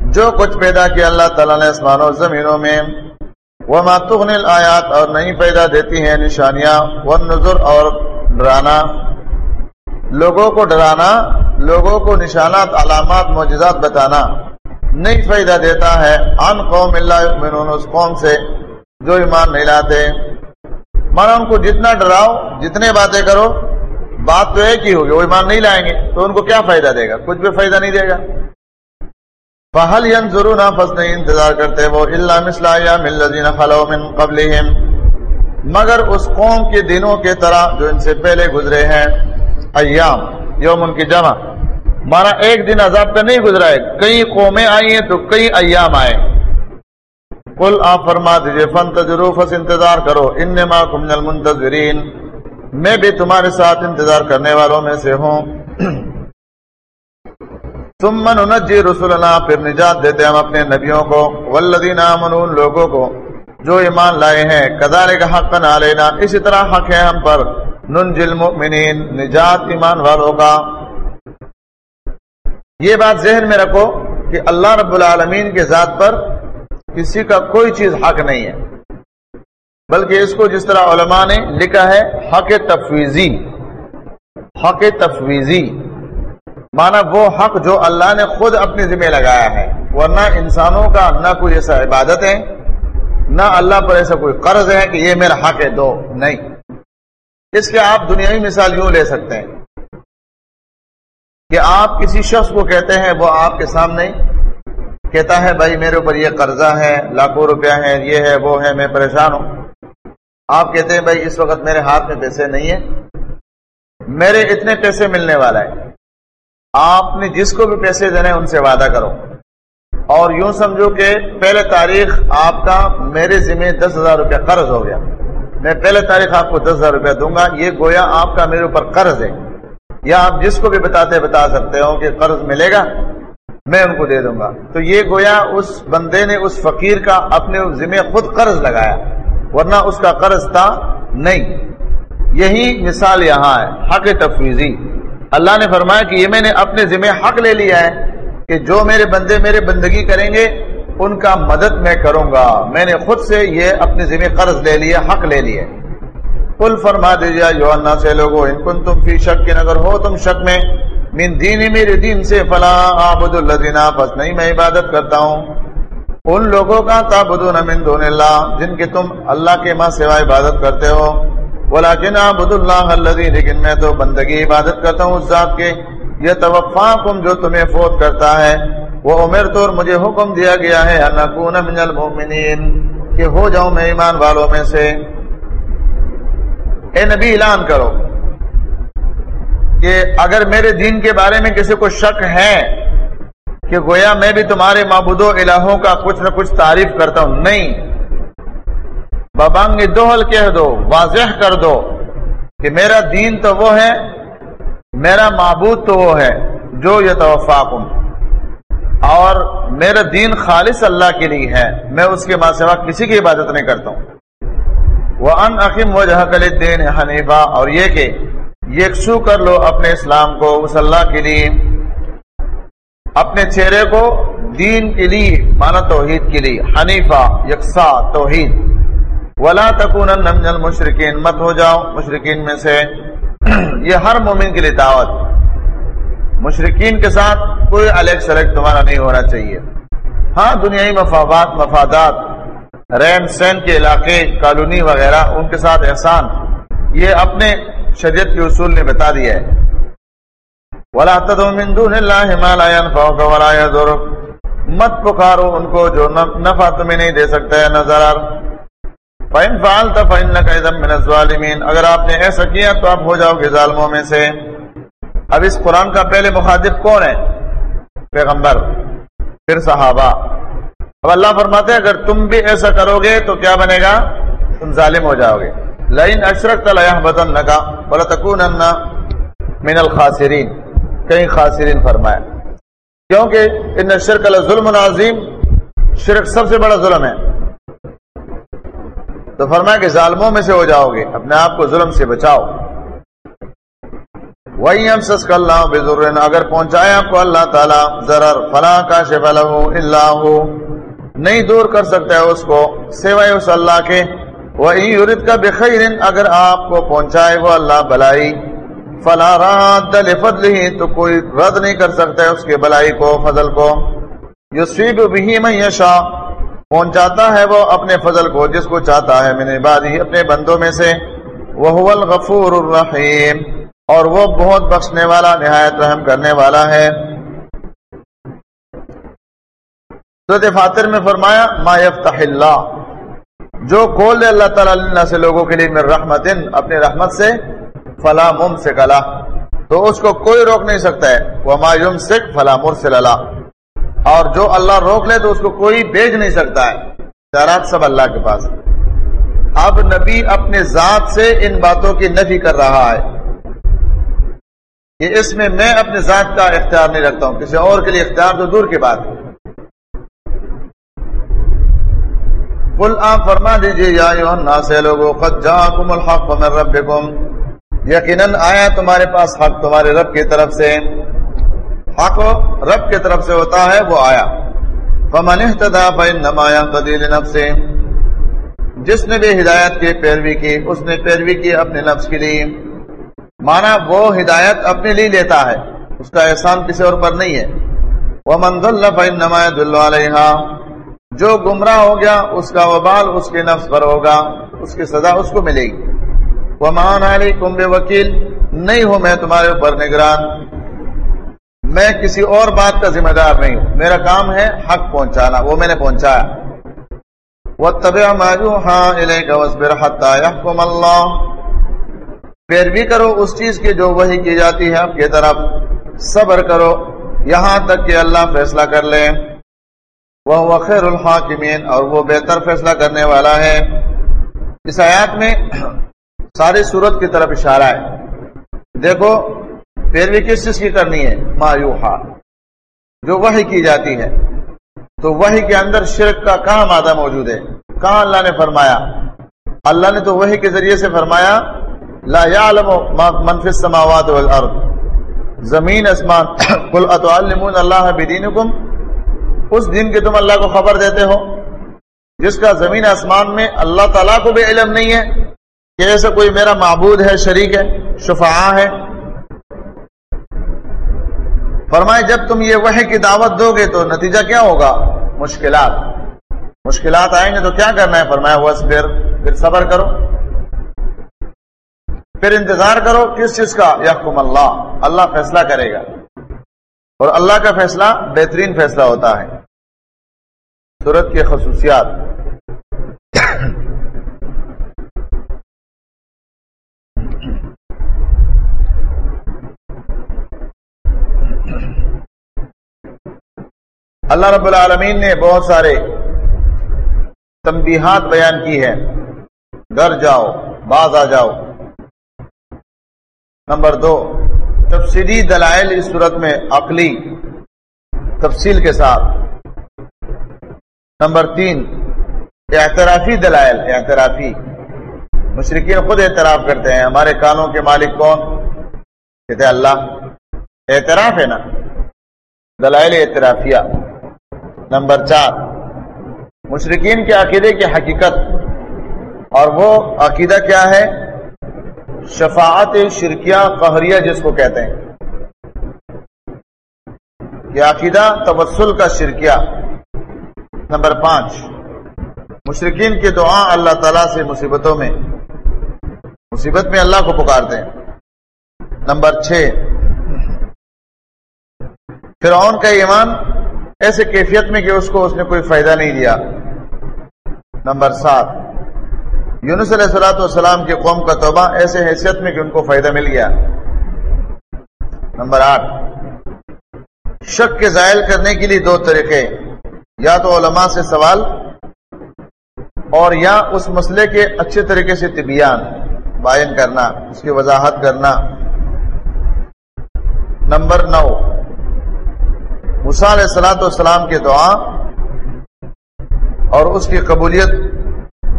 جو کچھ پیدا کیا اللہ تعالیٰ نے آسمانوں زمینوں میں، وما تغني الايات اور نہیں پیدا دیتی ہیں نشانیاں، والنذر اور ڈرانا۔ لوگوں کو ڈرانا، لوگوں کو نشانات، علامات، معجزات بتانا۔ نہیں فائدہ دیتا ہے۔ ان قوم اللہ یؤمنون، اس قوم سے جو ایمان نہیں لاتے۔ مانا ان کو جتنا ڈراؤ، جتنے باتیں کرو، بات تو ایک ہی ہوگی، وہ ایمان نہیں لائیں گے۔ تو ان کو کیا فائدہ دے گا؟ کچھ بھی فائدہ نہیں دے گا۔ فہل ضرور نفس نہیں انتظار کرتے وہ اللہ مسلح ملزین خلو من قبل مگر اس قوم کے دنوں کے طرح جو ان سے پہلے گزرے ہیں، ایام، یوم ان کی جمع۔ مانا ایک دن عذاب پہ نہیں گزرا ہے۔ کئی قومیں آئی ہیں تو کئی ایام آئے۔ کل آپ فرما دیجیے فن تجروفس انتظار کرو۔ ان من المنتظرین۔ میں بھی تمہارے ساتھ انتظار کرنے والوں میں سے ہوں۔ ثم ننجی رسولنا پھر نجات دیتے ہم اپنے نبیوں کو۔ والذین آمنوا، ان لوگوں کو جو ایمان لائے ہیں۔ کذالک حقا علینا۔ اسی طرح حق ہے ہم پر۔ ننجی المؤمنین، نجات ایمان والوں کا۔ یہ بات ذہن میں رکھو کہ اللہ رب العالمین کے ذات پر کسی کا کوئی چیز حق نہیں ہے۔ بلکہ اس کو جس طرح علماء نے لکھا ہے، حق تفویضی۔ حق تفویضی۔ مانا وہ حق جو اللہ نے خود اپنے ذمہ لگایا ہے۔ ورنہ انسانوں کا نہ کوئی ایسا عبادت ہے، نہ اللہ پر ایسا کوئی قرض ہے کہ یہ میرا حق ہے، دو، نہیں۔ اس کے آپ دنیاوی مثال یوں لے سکتے ہیں۔ کہ آپ کسی شخص کو کہتے ہیں وہ آپ کے سامنے کہتا ہے، بھائی، میرے اوپر یہ قرضہ ہے، لاکھوں روپیہ ہے یہ ہے، وہ ہے، میں پریشان ہوں. آپ کہتے ہیں، بھائی، اس وقت میرے ہاتھ میں پیسے نہیں ہیں، میرے اتنے پیسے ملنے والا ہے، آپ نے جس کو بھی پیسے دینے ان سے وعدہ کرو۔ اور یوں سمجھو کہ پہلے تاریخ آپ کا میرے ذمہ دس ہزار روپیہ قرض ہو گیا۔ میں پہلے تاریخ آپ کو دس ہزار روپیہ دوں گا، یہ گویا آپ کا میرے اوپر قرض ہے۔ یا آپ جس کو بھی بتاتے بتا سکتے ہو کہ قرض ملے گا، میں ان کو دے دوں گا۔ تو یہ گویا اس بندے نے، اس فقیر کا اپنے ذمہ خود قرض لگایا، ورنہ اس کا قرض تھا نہیں۔ یہی مثال یہاں ہے، حق تفویضی۔ اللہ نے فرمایا کہ یہ میں نے اپنے ذمہ حق لے لیا ہے کہ جو میرے بندے میرے بندگی کریں گے، ان کا مدد میں کروں گا۔ میں نے خود سے یہ اپنے ذمہ قرض لے لیا حق لے لیا کل فرما دیجیے جو اللہ سے لوگو، ان کن تم فی شک کے اگر ہو تم شک میں، من دین، میرے دین سے فلاں آبد اللہ بس نہیں میں عبادت کرتا ہوں۔ ان لوگوں کا تابدون من دون اللہ، جن کے تم اللہ کے ماں سوا عبادت کرتے ہو۔ ولیکن عبد اللہ الذی، لیکن میں تو بندگی عبادت کرتا ہوں اس ذات کے۔ یہ توفاکم جو تمہیں فوت کرتا ہے۔ وہ عمر تو مجھے حکم دیا گیا ہے انکون من المؤمنین، کہ ہو جاؤں میں ایمان والوں میں سے۔ اے نبی، اعلان کرو کہ اگر میرے دین کے بارے میں کسی کو شک ہے کہ گویا میں بھی تمہارے معبود و الہوں کا کچھ نہ کچھ تعریف کرتا ہوں، نہیں۔ ببنگ دوہل کہہ دو، واضح کر دو کہ میرا دین تو وہ ہے، میرا معبود تو وہ ہے جو یہ توفاقم اور میرا دین خالص اللہ کے لیے ہے، میں اس کے ماں سوا کسی کی عبادت نہیں کرتا ہوں۔ وہ ان عقیم و جہاں کل دین حنیفہ اور یہ کہ یکسو کر لو اپنے اسلام کو، اس اللہ کے لیے، اپنے چہرے کو دین کے لیے مانا توحید کے لیے، حنیفہ یکساں توحید۔ ولا تکون مشرقین مت ہو جاؤ مشرقین میں سے۔ یہ ہر مومن کے لیے دعوت۔ مشرقین کے ساتھ کوئی الگ سلیک تمہارا نہیں ہونا چاہیے۔ ہاں دنیائی مفادات مفادات۔ رین سین کے علاقے، کالونی وغیرہ، ان کے ساتھ احسان۔ یہ اپنے شریعت کے اصول نے بتا دیا ہے۔ مت پکارو ان کو جو نفع تمہیں نہیں دے سکتا ہے نظر فائن فال تفین اگر آپ نے ایسا کیا تو آپ ہو جاؤ گے ظالموں میں سے۔ اب اس قرآن کا پہلے مخاطب کون ہے؟ پیغمبر، پھر صحابہ۔ اب اللہ فرماتے ہیں، اگر تم بھی ایسا کرو گے تو کیا بنے گا؟ تم ظالم ہو جاؤ گے۔ لائن اشرک تلیا بدن لگا بولا تکون من الخاسرین کئی خاصرین فرمایا کیونکہ ان شرک ظلم عظیم، شرک سب سے بڑا ظلم ہے۔ تو فرمایا کہ ظالموں میں سے ہو جاؤ گے، اپنے آپ کو ظلم سے بچاؤ۔ وہی ہم سس اللہ بزر اگر پہنچائے آپ کو اللہ تعالیٰ، ضرر فلاں کا شف اللہ نہیں دور کر سکتا ہے اس کو سوائے اس اللہ کے۔ وہی یورت کا بخیر اگر آپ کو پہنچائے وہ اللہ بلائی۔ فلا رات فضل ہی تو کوئی رد نہیں کر سکتا ہے اس کے بلائی کو، فضل کو۔ یوسیب بھی میں یشا پہنچاتا ہے وہ اپنے فضل کو، جس کو چاہتا ہے۔ میں نے بادی اپنے بندوں میں سے۔ وہ الغفور الرحیم اور وہ بہت بخشنے والا، نہایت رحم کرنے والا ہے۔ فاتر میں فرمایا، ما یفتح اللہ. جو کھول دے اللہ تعالیٰ سے لوگوں کے لیے رحمت اپنی رحمت سے فلاں مم سے کلا تو اس کو کوئی روک نہیں سکتا ہے۔ وہ مایوم سکھ فلاں مرسل اللہ اور جو اللہ روک لے تو اس کو کوئی بھیج نہیں سکتا ہے۔ چارات سب اللہ کے پاس۔ اب نبی اپنے ذات سے ان باتوں کی نفی کر رہا ہے۔ کہ اس میں میں اپنے ذات کا اختیار نہیں رکھتا ہوں۔ کسی اور کے لیے اختیار تو دور کی بات ہے۔ کل آپ فرما دیجیے یا سے لوگوں الحق من ربکم۔ یقیناً آیا تمہارے پاس حق تمہارے رب کی طرف سے۔ حق رب کی طرف سے ہوتا ہے، وہ آیا۔ فمن اهتدى فانما يهتدي لنفسه جس نے بھی ہدایت کی، پیروی کی، اس نے پیروی کی اپنے نفس کے لیے۔ مانا وہ ہدایت اپنے لیے لیتا ہے۔ اس کا احسان کسی اور پر نہیں ہے۔ وہ منزل نمایت علیہ جو گمراہ ہو گیا، اس کا وبال اس کے نفس پر ہوگا، اس کی سزا اس کو ملے گی۔ وہ مان علی کمب وکیل نہیں ہوں میں تمہارے اوپر نگران۔ میں کسی اور بات کا ذمہ دار نہیں ہوں۔ میرا کام ہے حق پہنچانا، وہ میں نے پہنچایا۔ وہ طب ماجو ہاں اللہ پیروی کرو اس چیز کی جو وہی کی جاتی ہے۔ آپ کی طرف صبر کرو۔ یہاں تک کہ اللہ فیصلہ کر لے۔ وہ خیر الحاکمین اور وہ بہتر فیصلہ کرنے والا ہے۔ اس آیات میں ساری صورت کی طرف اشارہ ہے۔ دیکھو، پیروی کس چیز کی کرنی ہے؟ مایوہا جو وہی کی جاتی ہے۔ تو وہی کے اندر شرک کا کہاں مادہ موجود ہے۔ کہاں اللہ نے فرمایا؟ اللہ نے تو وہی کے ذریعے سے فرمایا، لا يعلم من السماوات والارض۔ زمین اسمان قل اتعلمون اللہ بدینکم؟ اس دن کے تم اللہ کو خبر دیتے ہو، جس کا زمین آسمان میں اللہ تعالیٰ کو بھی علم نہیں ہے، کہ ایسا کوئی میرا معبود ہے، شریک ہے شفاع ہے۔ فرمائے، جب تم یہ وحی کی دعوت دو گے تو نتیجہ کیا ہوگا؟ مشکلات۔ مشکلات آئیں گے تو کیا کرنا ہے؟ فرمایا ہوا پھر صبر کرو۔ پھر انتظار کرو کس چیز کا؟ یحکم اللہ۔ اللہ فیصلہ کرے گا۔ اور اللہ کا فیصلہ بہترین فیصلہ ہوتا ہے۔ صورت کے خصوصیات۔ اللہ رب العالمین نے بہت سارے تنبیہات بیان کی ہے گھر جاؤ، باز آ جاؤ۔ نمبر دو، تفصیلی دلائل اس صورت میں عقلی تفصیل کے ساتھ۔ نمبر تین، اعترافی دلائل، اعترافی۔ مشرقین خود اعتراف کرتے ہیں، ہمارے کانوں کے مالک کون؟ کہتے ہیں اللہ۔ اعتراف ہے نا۔ دلائل اعترافیہ۔ نمبر چار مشرقین کے عقیدے کی حقیقت۔ اور وہ عقیدہ کیا ہے؟ شفاعت شرکیہ قہریہ جس کو کہتے ہیں۔ یہ عقیدہ تبسل کا شرکیہ۔ نمبر پانچ مشرقین کی دعا اللہ تعالی سے مصیبتوں میں، مصیبت میں اللہ کو پکارتے ہیں۔ نمبر چھ، فرعون کا ایمان ایسے کیفیت میں کہ اس کو اس نے کوئی فائدہ نہیں دیا۔ نمبر سات، یونس علیہ السلاۃ والسلام کی قوم کا توبہ ایسے حیثیت میں کہ ان کو فائدہ مل گیا۔ نمبر آٹھ، شک کے زائل کرنے کے لیے دو طریقے۔ یا تو علماء سے سوال اور یا اس مسئلے کے اچھے طریقے سے طبیان بائن کرنا، اس کی وضاحت کرنا۔ نمبر نو علیہ السلاۃ والسلام کی دعا اور اس کی قبولیت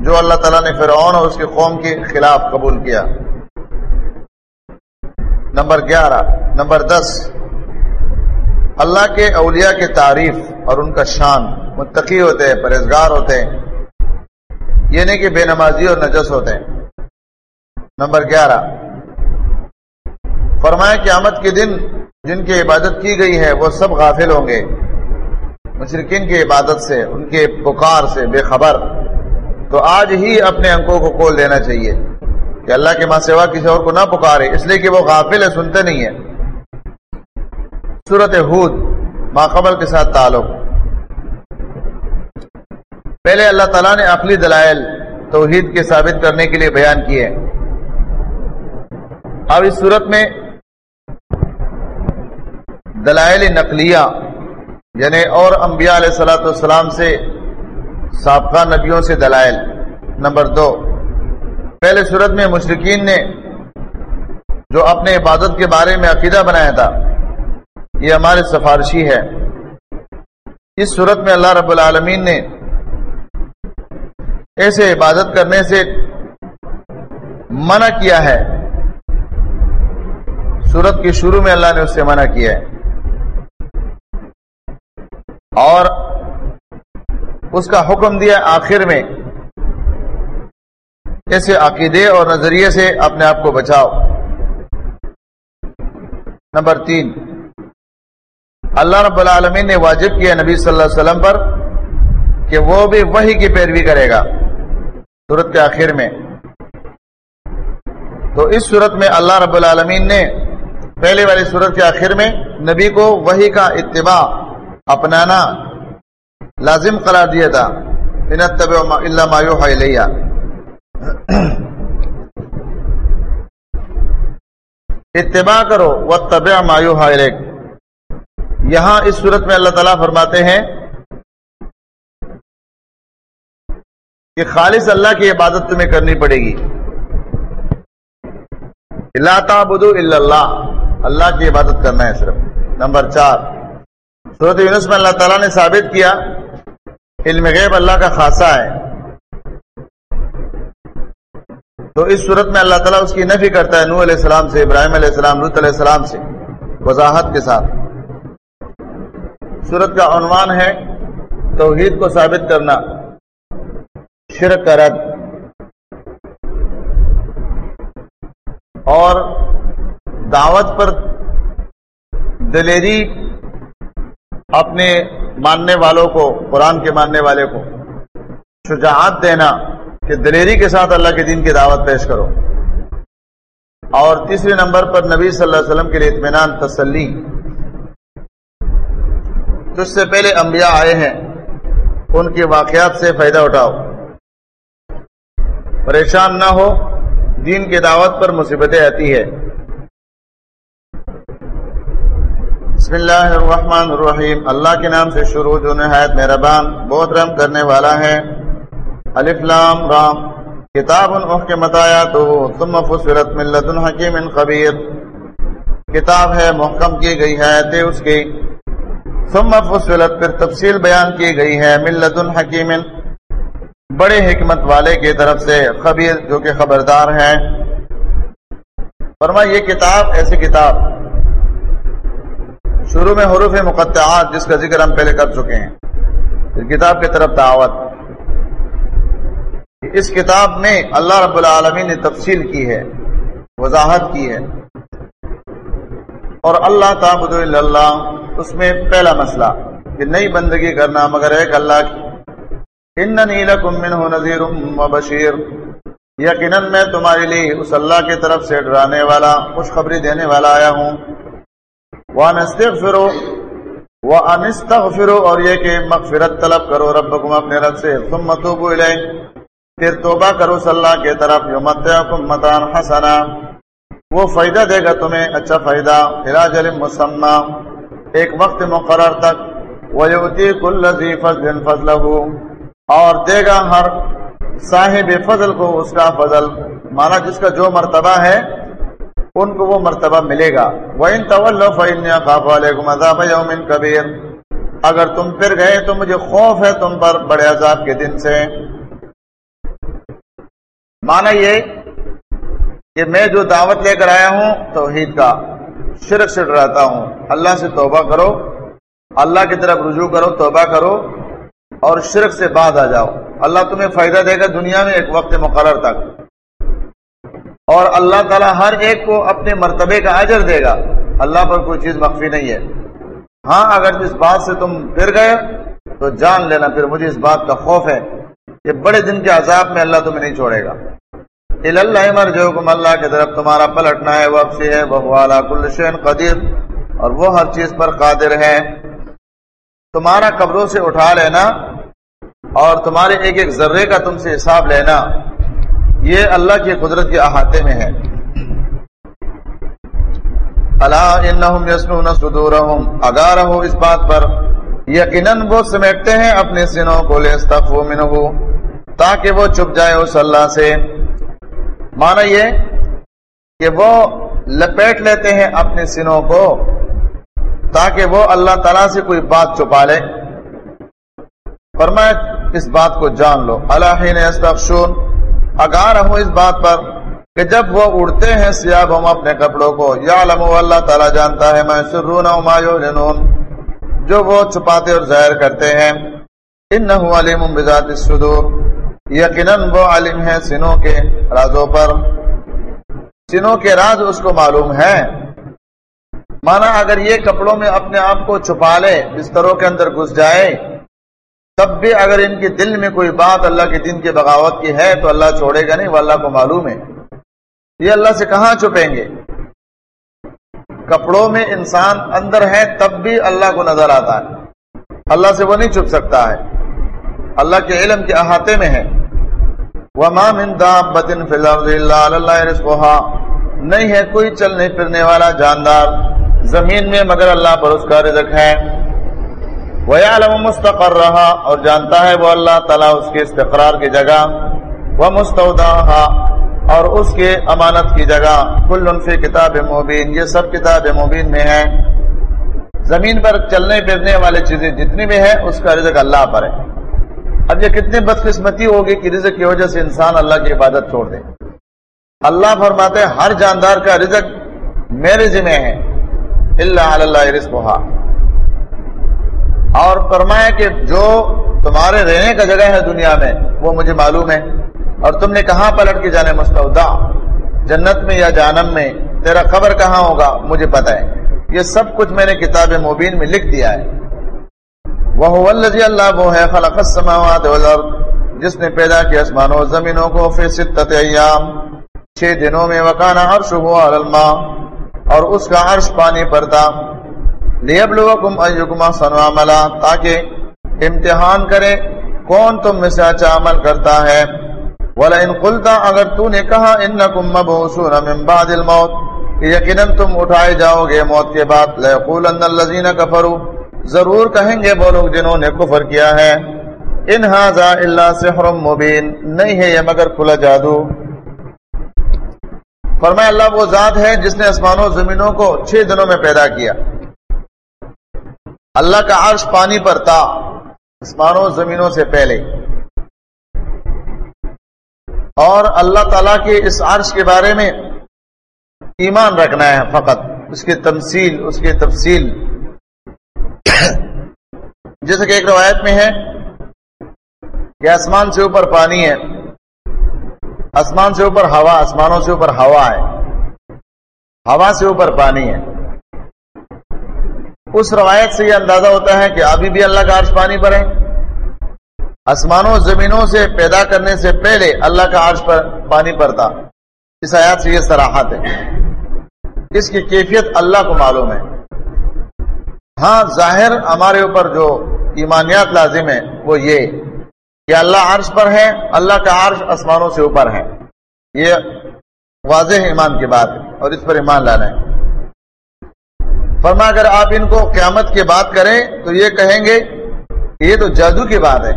جو اللہ تعالیٰ نے فرعون اور اس کی قوم کے خلاف قبول کیا۔ نمبر گیارہ، نمبر دس اللہ کے اولیاء کے تعریف اور ان کا شان، متقی ہوتے ہیں پرہزگار ہوتے ہیں۔ یہ نہیں کہ بے نمازی اور نجس ہوتے ہیں۔ نمبر گیارہ۔ فرمایا کہ آمد کے دن جن کی عبادت کی گئی ہے، وہ سب غافل ہوں گے۔ مشرقین کی عبادت سے، ان کے پکار سے، بے خبر۔ تو آج ہی اپنے انکوں کو کھول دینا چاہیے کہ اللہ کے ماں سوا کسی اور کو نہ پکارے، اس لیے کہ وہ غافل ہے، سنتے نہیں ہے صورت حود ماقبل کے ساتھ تعلق۔ پہلے اللہ تعالیٰ نے عقلی دلائل توحید کے ثابت کرنے کے لیے بیان کیے۔ اب اس صورت میں دلائل نقلیہ یعنی اور انبیاء علیہ السلاۃ والسلام سے سابقہ نبیوں سے دلائل۔ نمبر دو، پہلے صورت میں مشرقین نے جو اپنے عبادت کے بارے میں عقیدہ بنایا تھا یہ ہمارے سفارشی ہے۔ اس صورت میں اللہ رب العالمین نے ایسے عبادت کرنے سے منع کیا ہے۔ صورت کے شروع میں اللہ نے اس سے منع کیا ہے۔ اور اس کا حکم دیا آخر میں۔ ایسے عقیدے اور نظریے سے اپنے آپ کو بچاؤ۔ نمبر تین۔ اللہ رب العالمین نے واجب کیا نبی صلی اللہ علیہ وسلم پر کہ وہ بھی وہی کی پیروی کرے گا صورت کے آخر میں۔ تو اس صورت میں اللہ رب العالمین نے پہلے والی صورت کے آخر میں نبی کو وہی کا اتباع اپنانا لازم قرار دیا تھا۔ اللہ مایو لیا اتباع کرو وہ طب مایو یہاں اس صورت میں اللہ تعالیٰ فرماتے ہیں کہ خالص اللہ کی عبادت تمہیں کرنی پڑے گی۔ اللہ تعبدو اللہ۔ اللہ کی عبادت کرنا ہے صرف۔ نمبر چار۔ صورت یونس میں اللہ تعالیٰ نے ثابت کیا، علم غیب اللہ کا خاصہ ہے۔ تو اس صورت میں اللہ تعالیٰ اس کی نفی کرتا ہے نور علیہ السلام سے، ابراہیم علیہ السلام رت علیہ السلام سے، وضاحت کے ساتھ۔ صورت کا عنوان ہے توحید کو ثابت کرنا۔ شرک کا رد۔ اور دعوت پر دلیری اپنے ماننے والوں کو، قرآن کے ماننے والے کو شجاعت دینا کہ دلیری کے ساتھ اللہ کے دین کی دعوت پیش کرو۔ اور تیسرے نمبر پر نبی صلی اللہ علیہ وسلم کے لیے اطمینان، تسلی۔ تجھ سے پہلے انبیاء آئے ہیں، ان کے واقعات سے فائدہ اٹھاؤ۔ پریشان نہ ہو، دین کی دعوت پر مصیبتیں آتی ہے بسم اللہ الرحمن الرحیم۔ اللہ کے نام سے شروع جو نہایت مہربان، بہت رحم کرنے والا ہے۔ الف لام رام۔ کتاب محکمت آیاتو ثم فصلت من لدن حکیم خبیر۔ کتاب ہے، محکم کی گئی ہے اس کی ثم فصلت، پھر تفصیل بیان کی گئی ہے، ملت الحکیم بڑے حکمت والے کی طرف سے، خبیر جو کہ خبردار ہے فرما یہ کتاب، ایسی کتاب، شروع میں حروف مقطعات جس کا ذکر ہم پہلے کر چکے ہیں۔ اس کتاب کی طرف دعوت۔ اس کتاب میں اللہ رب العالمین نے تفصیل کی ہے، وضاحت کی ہے۔ اور اللہ تعبد اللہ اس میں پہلا مسئلہ کہ نئی بندگی کرنا مگر ایک اللہ کی۔ ان لکم منہ نذیر و بشیر۔ یقیناً میں تمہارے لیے اس اللہ کی طرف سے ڈرانے والا، خوشخبری دینے والا آیا ہوں۔ وانستغفروا وانستغفروا اور یہ کہ مغفرت طلب کرو ربکم اپنے رب سے۔ ثم توبوا الیہ پھر توبہ کرو صلی اللہ کی طرف۔ یمتعکم متان حسنا۔ وہ فائدہ دے گا تمہیں اچھا فائدہ۔ علاج مسمى ایک وقت مقرر تک، وَيُؤْتِي كُلَّ ذِي فَضْلٍ فَضْلَهُ۔ اور دے گا ہر صاحب فضل کو اس کا فضل۔ مانا جس کا جو مرتبہ ہے، ان کو وہ مرتبہ ملے گا۔ وَإِن تَوَلَّوْا فَإِنِّي أَخَافُ عَلَيْكُمْ عَذَابَ يَوْمٍ كَبِيرٍ۔ اگر تم پھر گئے تو مجھے خوف ہے تم پر بڑے عذاب کے دن سے۔ مانا یہ کہ میں جو دعوت لے کر آیا ہوں، توحید کا۔ شرک سے ڈراتا ہوں۔ اللہ سے توبہ کرو۔ اللہ کی طرف رجوع کرو، توبہ کرو۔ اور شرک سے بعد آ جاؤ۔ اللہ تمہیں فائدہ دے گا دنیا میں ایک وقت مقرر تک۔ اور اللہ تعالیٰ ہر ایک کو اپنے مرتبے کا اجر دے گا۔ اللہ پر کوئی چیز مخفی نہیں ہے۔ ہاں اگر اس بات سے تم پھر گئے، تو جان لینا پھر مجھے اس بات کا خوف ہے کہ بڑے دن کے عذاب میں اللہ تمہیں نہیں چھوڑے گا۔ اللہ مر جو کم اللہ کی طرف تمہارا پلٹنا ہے واپسی ہے، وہ والا کل شین قدیر۔ اور وہ ہر چیز پر قادر ہے۔ تمہارا قبروں سے اٹھا لینا اور تمہارے ایک ایک ذرے کا تم سے حساب لینا۔ یہ اللہ کی قدرت کے احاطے میں ہے۔ اللہ انہم یسنون صدورہم۔ اگا رہو اس بات پر یقیناً وہ سمیٹتے ہیں اپنے سنوں کو لے استغفو منہو، تاکہ وہ چپ جائے اس اللہ سے۔ مانا یہ کہ وہ لپیٹ لیتے ہیں اپنے سنوں کو تاکہ وہ اللہ تعالی سے کوئی بات چھپا لے۔ فرمائے اس بات کو جان لو۔ اللہ استخشون اگار ہوں اس بات پر کہ جب وہ اڑتے ہیں سیاب، ہم اپنے کپڑوں کو۔ یا لمو اللہ تعالیٰ جانتا ہے میں سرون جنون جو وہ چھپاتے اور ظاہر کرتے ہیں۔ ان علیم بذات الصدور۔ یقیناً وہ عالم ہے سنوں کے رازوں پر۔ سنوں کے راز اس کو معلوم ہے مانا اگر یہ کپڑوں میں اپنے آپ کو چھپا لے، بستروں کے اندر گھس جائے، تب بھی اگر ان کے دل میں کوئی بات اللہ کے دن کی بغاوت کی ہے تو اللہ چھوڑے گا نہیں، وہ اللہ کو معلوم ہے۔ یہ اللہ سے کہاں چھپیں گے؟ کپڑوں میں انسان اندر ہے تب بھی اللہ کو نظر آتا ہے۔ اللہ سے وہ نہیں چھپ سکتا ہے۔ اللہ کے علم کے احاطے میں ہے وما من دابت فی الارض الا اللہ رزقها۔ نہیں ہے کوئی چلنے پھرنے والا جاندار۔ زمین میں مگر اللہ پر اس کا رزق ہے۔ وَيَعْلَمُ مُسْتَقَرَّهَا۔ اور جانتا ہے وہ اللہ تعالیٰ اس کے استقرار کی جگہ۔ وَمُسْتَوْدَاهَا۔ اور اس کے امانت کی جگہ۔ کل فی کتاب مبین۔ یہ سب کتاب مبین میں ہے زمین پر چلنے پھرنے والے چیزیں جتنی بھی ہے اس کا رزق اللہ پر ہے۔ اب یہ کتنی بدقسمتی ہوگی کہ رزق کی وجہ سے انسان اللہ کی عبادت چھوڑ دے۔ اللہ فرماتے ہر جاندار کا رزق میرے ذمہ ہے۔ اللہ اللہ رزق اور فرمایا کہ جو تمہارے رہنے کا جگہ ہے دنیا میں، وہ مجھے معلوم ہے۔ اور تم نے کہاں پلٹ کے جانے مستعودہ جنت میں یا جانم میں؟ تیرا خبر کہاں ہوگا؟ مجھے پتا ہے۔ یہ سب کچھ میں نے کتاب مبین میں لکھ دیا ہے۔ وہ الذي اللہ وہ ہے، خلق السماوات والارض، جس نے پیدا کیا اسمان و زمینوں کو فی ستت ایام، چھ دنوں میں وکانا عرشہ علی الماء، اور اس کا عرش پانی پر تھا۔ لیبلوکم ایکم احسن عملا، تاکہ امتحان کرے کون تم میں سے اچھا عمل کرتا ہے۔ ولئن قلتا، اگر تو نے کہا، انکم مبعوثون من بعد الموت یقینا تم اٹھائے جاؤ گے موت کے بعد لیقولن الذین کفروا ضرور کہیں گے وہ لوگ جنہوں نے کفر کیا ہے۔ ان اللہ سحر مبین۔ نہیں ہے یہ مگر کھلا جادو۔ فرمایا اللہ وہ ذات ہے جس نے آسمانوں زمینوں کو چھ دنوں میں پیدا کیا۔ اللہ کا عرش پانی پر تھا، آسمانوں زمینوں سے پہلے۔ اور اللہ تعالی کے اس عرش کے بارے میں ایمان رکھنا ہے فقط۔ اس کی تمثیل، اس کی تفصیل۔ جیسے کہ ایک روایت میں ہے کہ آسمان سے اوپر پانی ہے، آسمان سے اوپر ہوا، آسمانوں سے اوپر ہوا ہے، ہوا سے اوپر پانی ہے۔ اس روایت سے یہ اندازہ ہوتا ہے کہ ابھی بھی اللہ کا عرش پانی پر ہے۔ آسمانوں، زمینوں سے پیدا کرنے سے پہلے اللہ کا عرش پر پانی پر تھا اس آیات سے یہ سراحت ہے۔ اس کی کیفیت اللہ کو معلوم ہے۔ ہاں ظاہر ہمارے اوپر جو ایمانیات لازم ہے وہ یہ، کہ اللہ عرش پر ہے اللہ کا عرش آسمانوں سے اوپر ہے یہ واضح ایمان کی بات ہے اور اس پر ایمان لانا ہے۔ فرما، اگر آپ ان کو قیامت کی بات کریں، تو یہ کہیں گے کہ یہ تو جادو کی بات ہے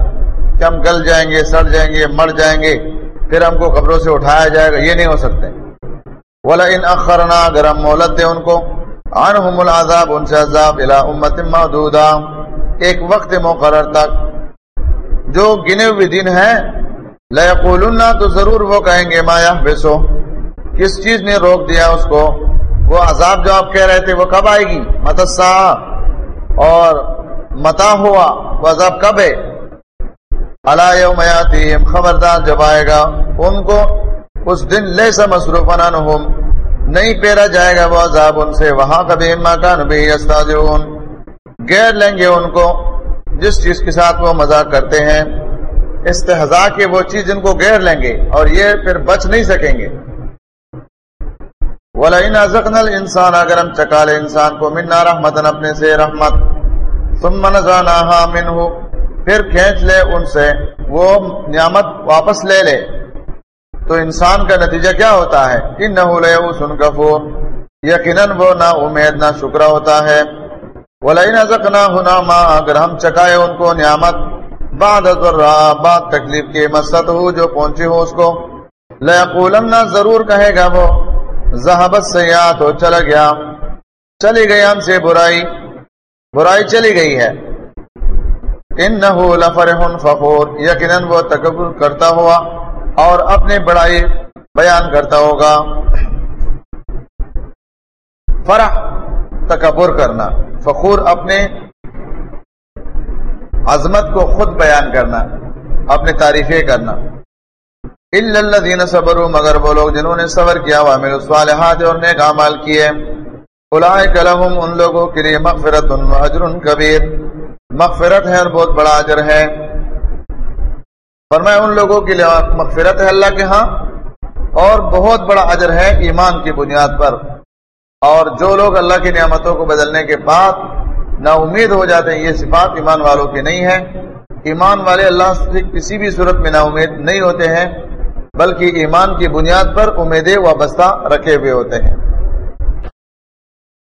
کہ ہم گل جائیں گے، سڑ جائیں گے، مر جائیں گے، پھر ہم کو قبروں سے اٹھایا جائے گا، یہ نہیں ہو سکتے۔ بولا ان اخرنا اگر ہم مولت دیں ان کو عنہم العذاب ان سے عذاب الى امت محدودا ایک وقت مقرر تک جو گنے ہوئے دن ہیں لیقولن تو ضرور وہ کہیں گے، ما یحبسو۔ کس چیز نے روک دیا اس کو؟ وہ عذاب جو آپ کہہ رہے تھے، وہ کب آئے گی؟ متسا اور متا ہوا، وہ عذاب کب ہے؟ اللہ یوم خبردار جب آئے گا۔ ان کو اس دن لیسا مصروفا عنہم۔ نہیں پیرا جائے گا وہ عذاب ان سے۔ وہاں کبھی مکان بھی استاجون گیر لیں گے ان کو۔ جس چیز کے ساتھ وہ مذاق کرتے ہیں۔ استحضا کے وہ چیز ان کو گیر لیں گے اور یہ پھر بچ نہیں سکیں گے۔ وَلَئِنْ أَزَقْنَا الْإِنسَانَ، اگر ہم چکا لے انسان کو، منا رحمتن اپنے سے رحمت۔ ثم نزعناها منه۔ پھر کھینچ لے ان سے۔ وہ نعمت واپس لے لے۔ تو انسان کا نتیجہ کیا ہوتا ہے؟ ان نہ سن کفور۔ یقیناً وہ نہ امید نہ شکرا ہوتا ہے۔ وَلَئِنَ زَقْنَاهُ نَعْمَا، اگر ہم چکائے ان کو نعمت، بعد ذرا بعد تکلیف کے مست ہو، جو پہنچے ہو اس کو۔ لَيَقُولَنَّ، ضرور کہے گا وہ ذہبت سیات ہو چلا گیا۔ چلی گئی ہم سے برائی۔ برائی چلی گئی ہے۔ انَّهُ لَفَرِحٌ فَخُورٌ۔ یقیناً وہ تکبر کرتا ہوا۔ اور اپنے بڑائی بیان کرتا ہوگا۔ فرح، تکبر کرنا۔ فخور اپنے عظمت کو خود بیان کرنا۔ اپنی تعریفیں کرنا۔ اللہ دین صبر مگر وہ لوگ جنہوں نے صبر کیا وہ میرے صالحات اور نیک اعمال کیے۔ اولئک لهم ان لوگوں کے لیے مغفرت و اجر کبیر۔ مغفرت ہے اور بہت بڑا اجر ہے۔ فرمایا ان لوگوں کے لیے مغفرت ہے اللہ کے ہاں اور بہت بڑا اجر ہے ایمان کی بنیاد پر۔ اور جو لوگ اللہ کی نعمتوں کو بدلنے کے بعد نا امید ہو جاتے ہیں، یہ صفات ایمان والوں کی نہیں ہے ایمان والے اللہ سے کسی بھی صورت میں نا امید نہیں ہوتے ہیں، بلکہ ایمان کی بنیاد پر امیدیں وابستہ رکھے ہوئے ہوتے ہیں۔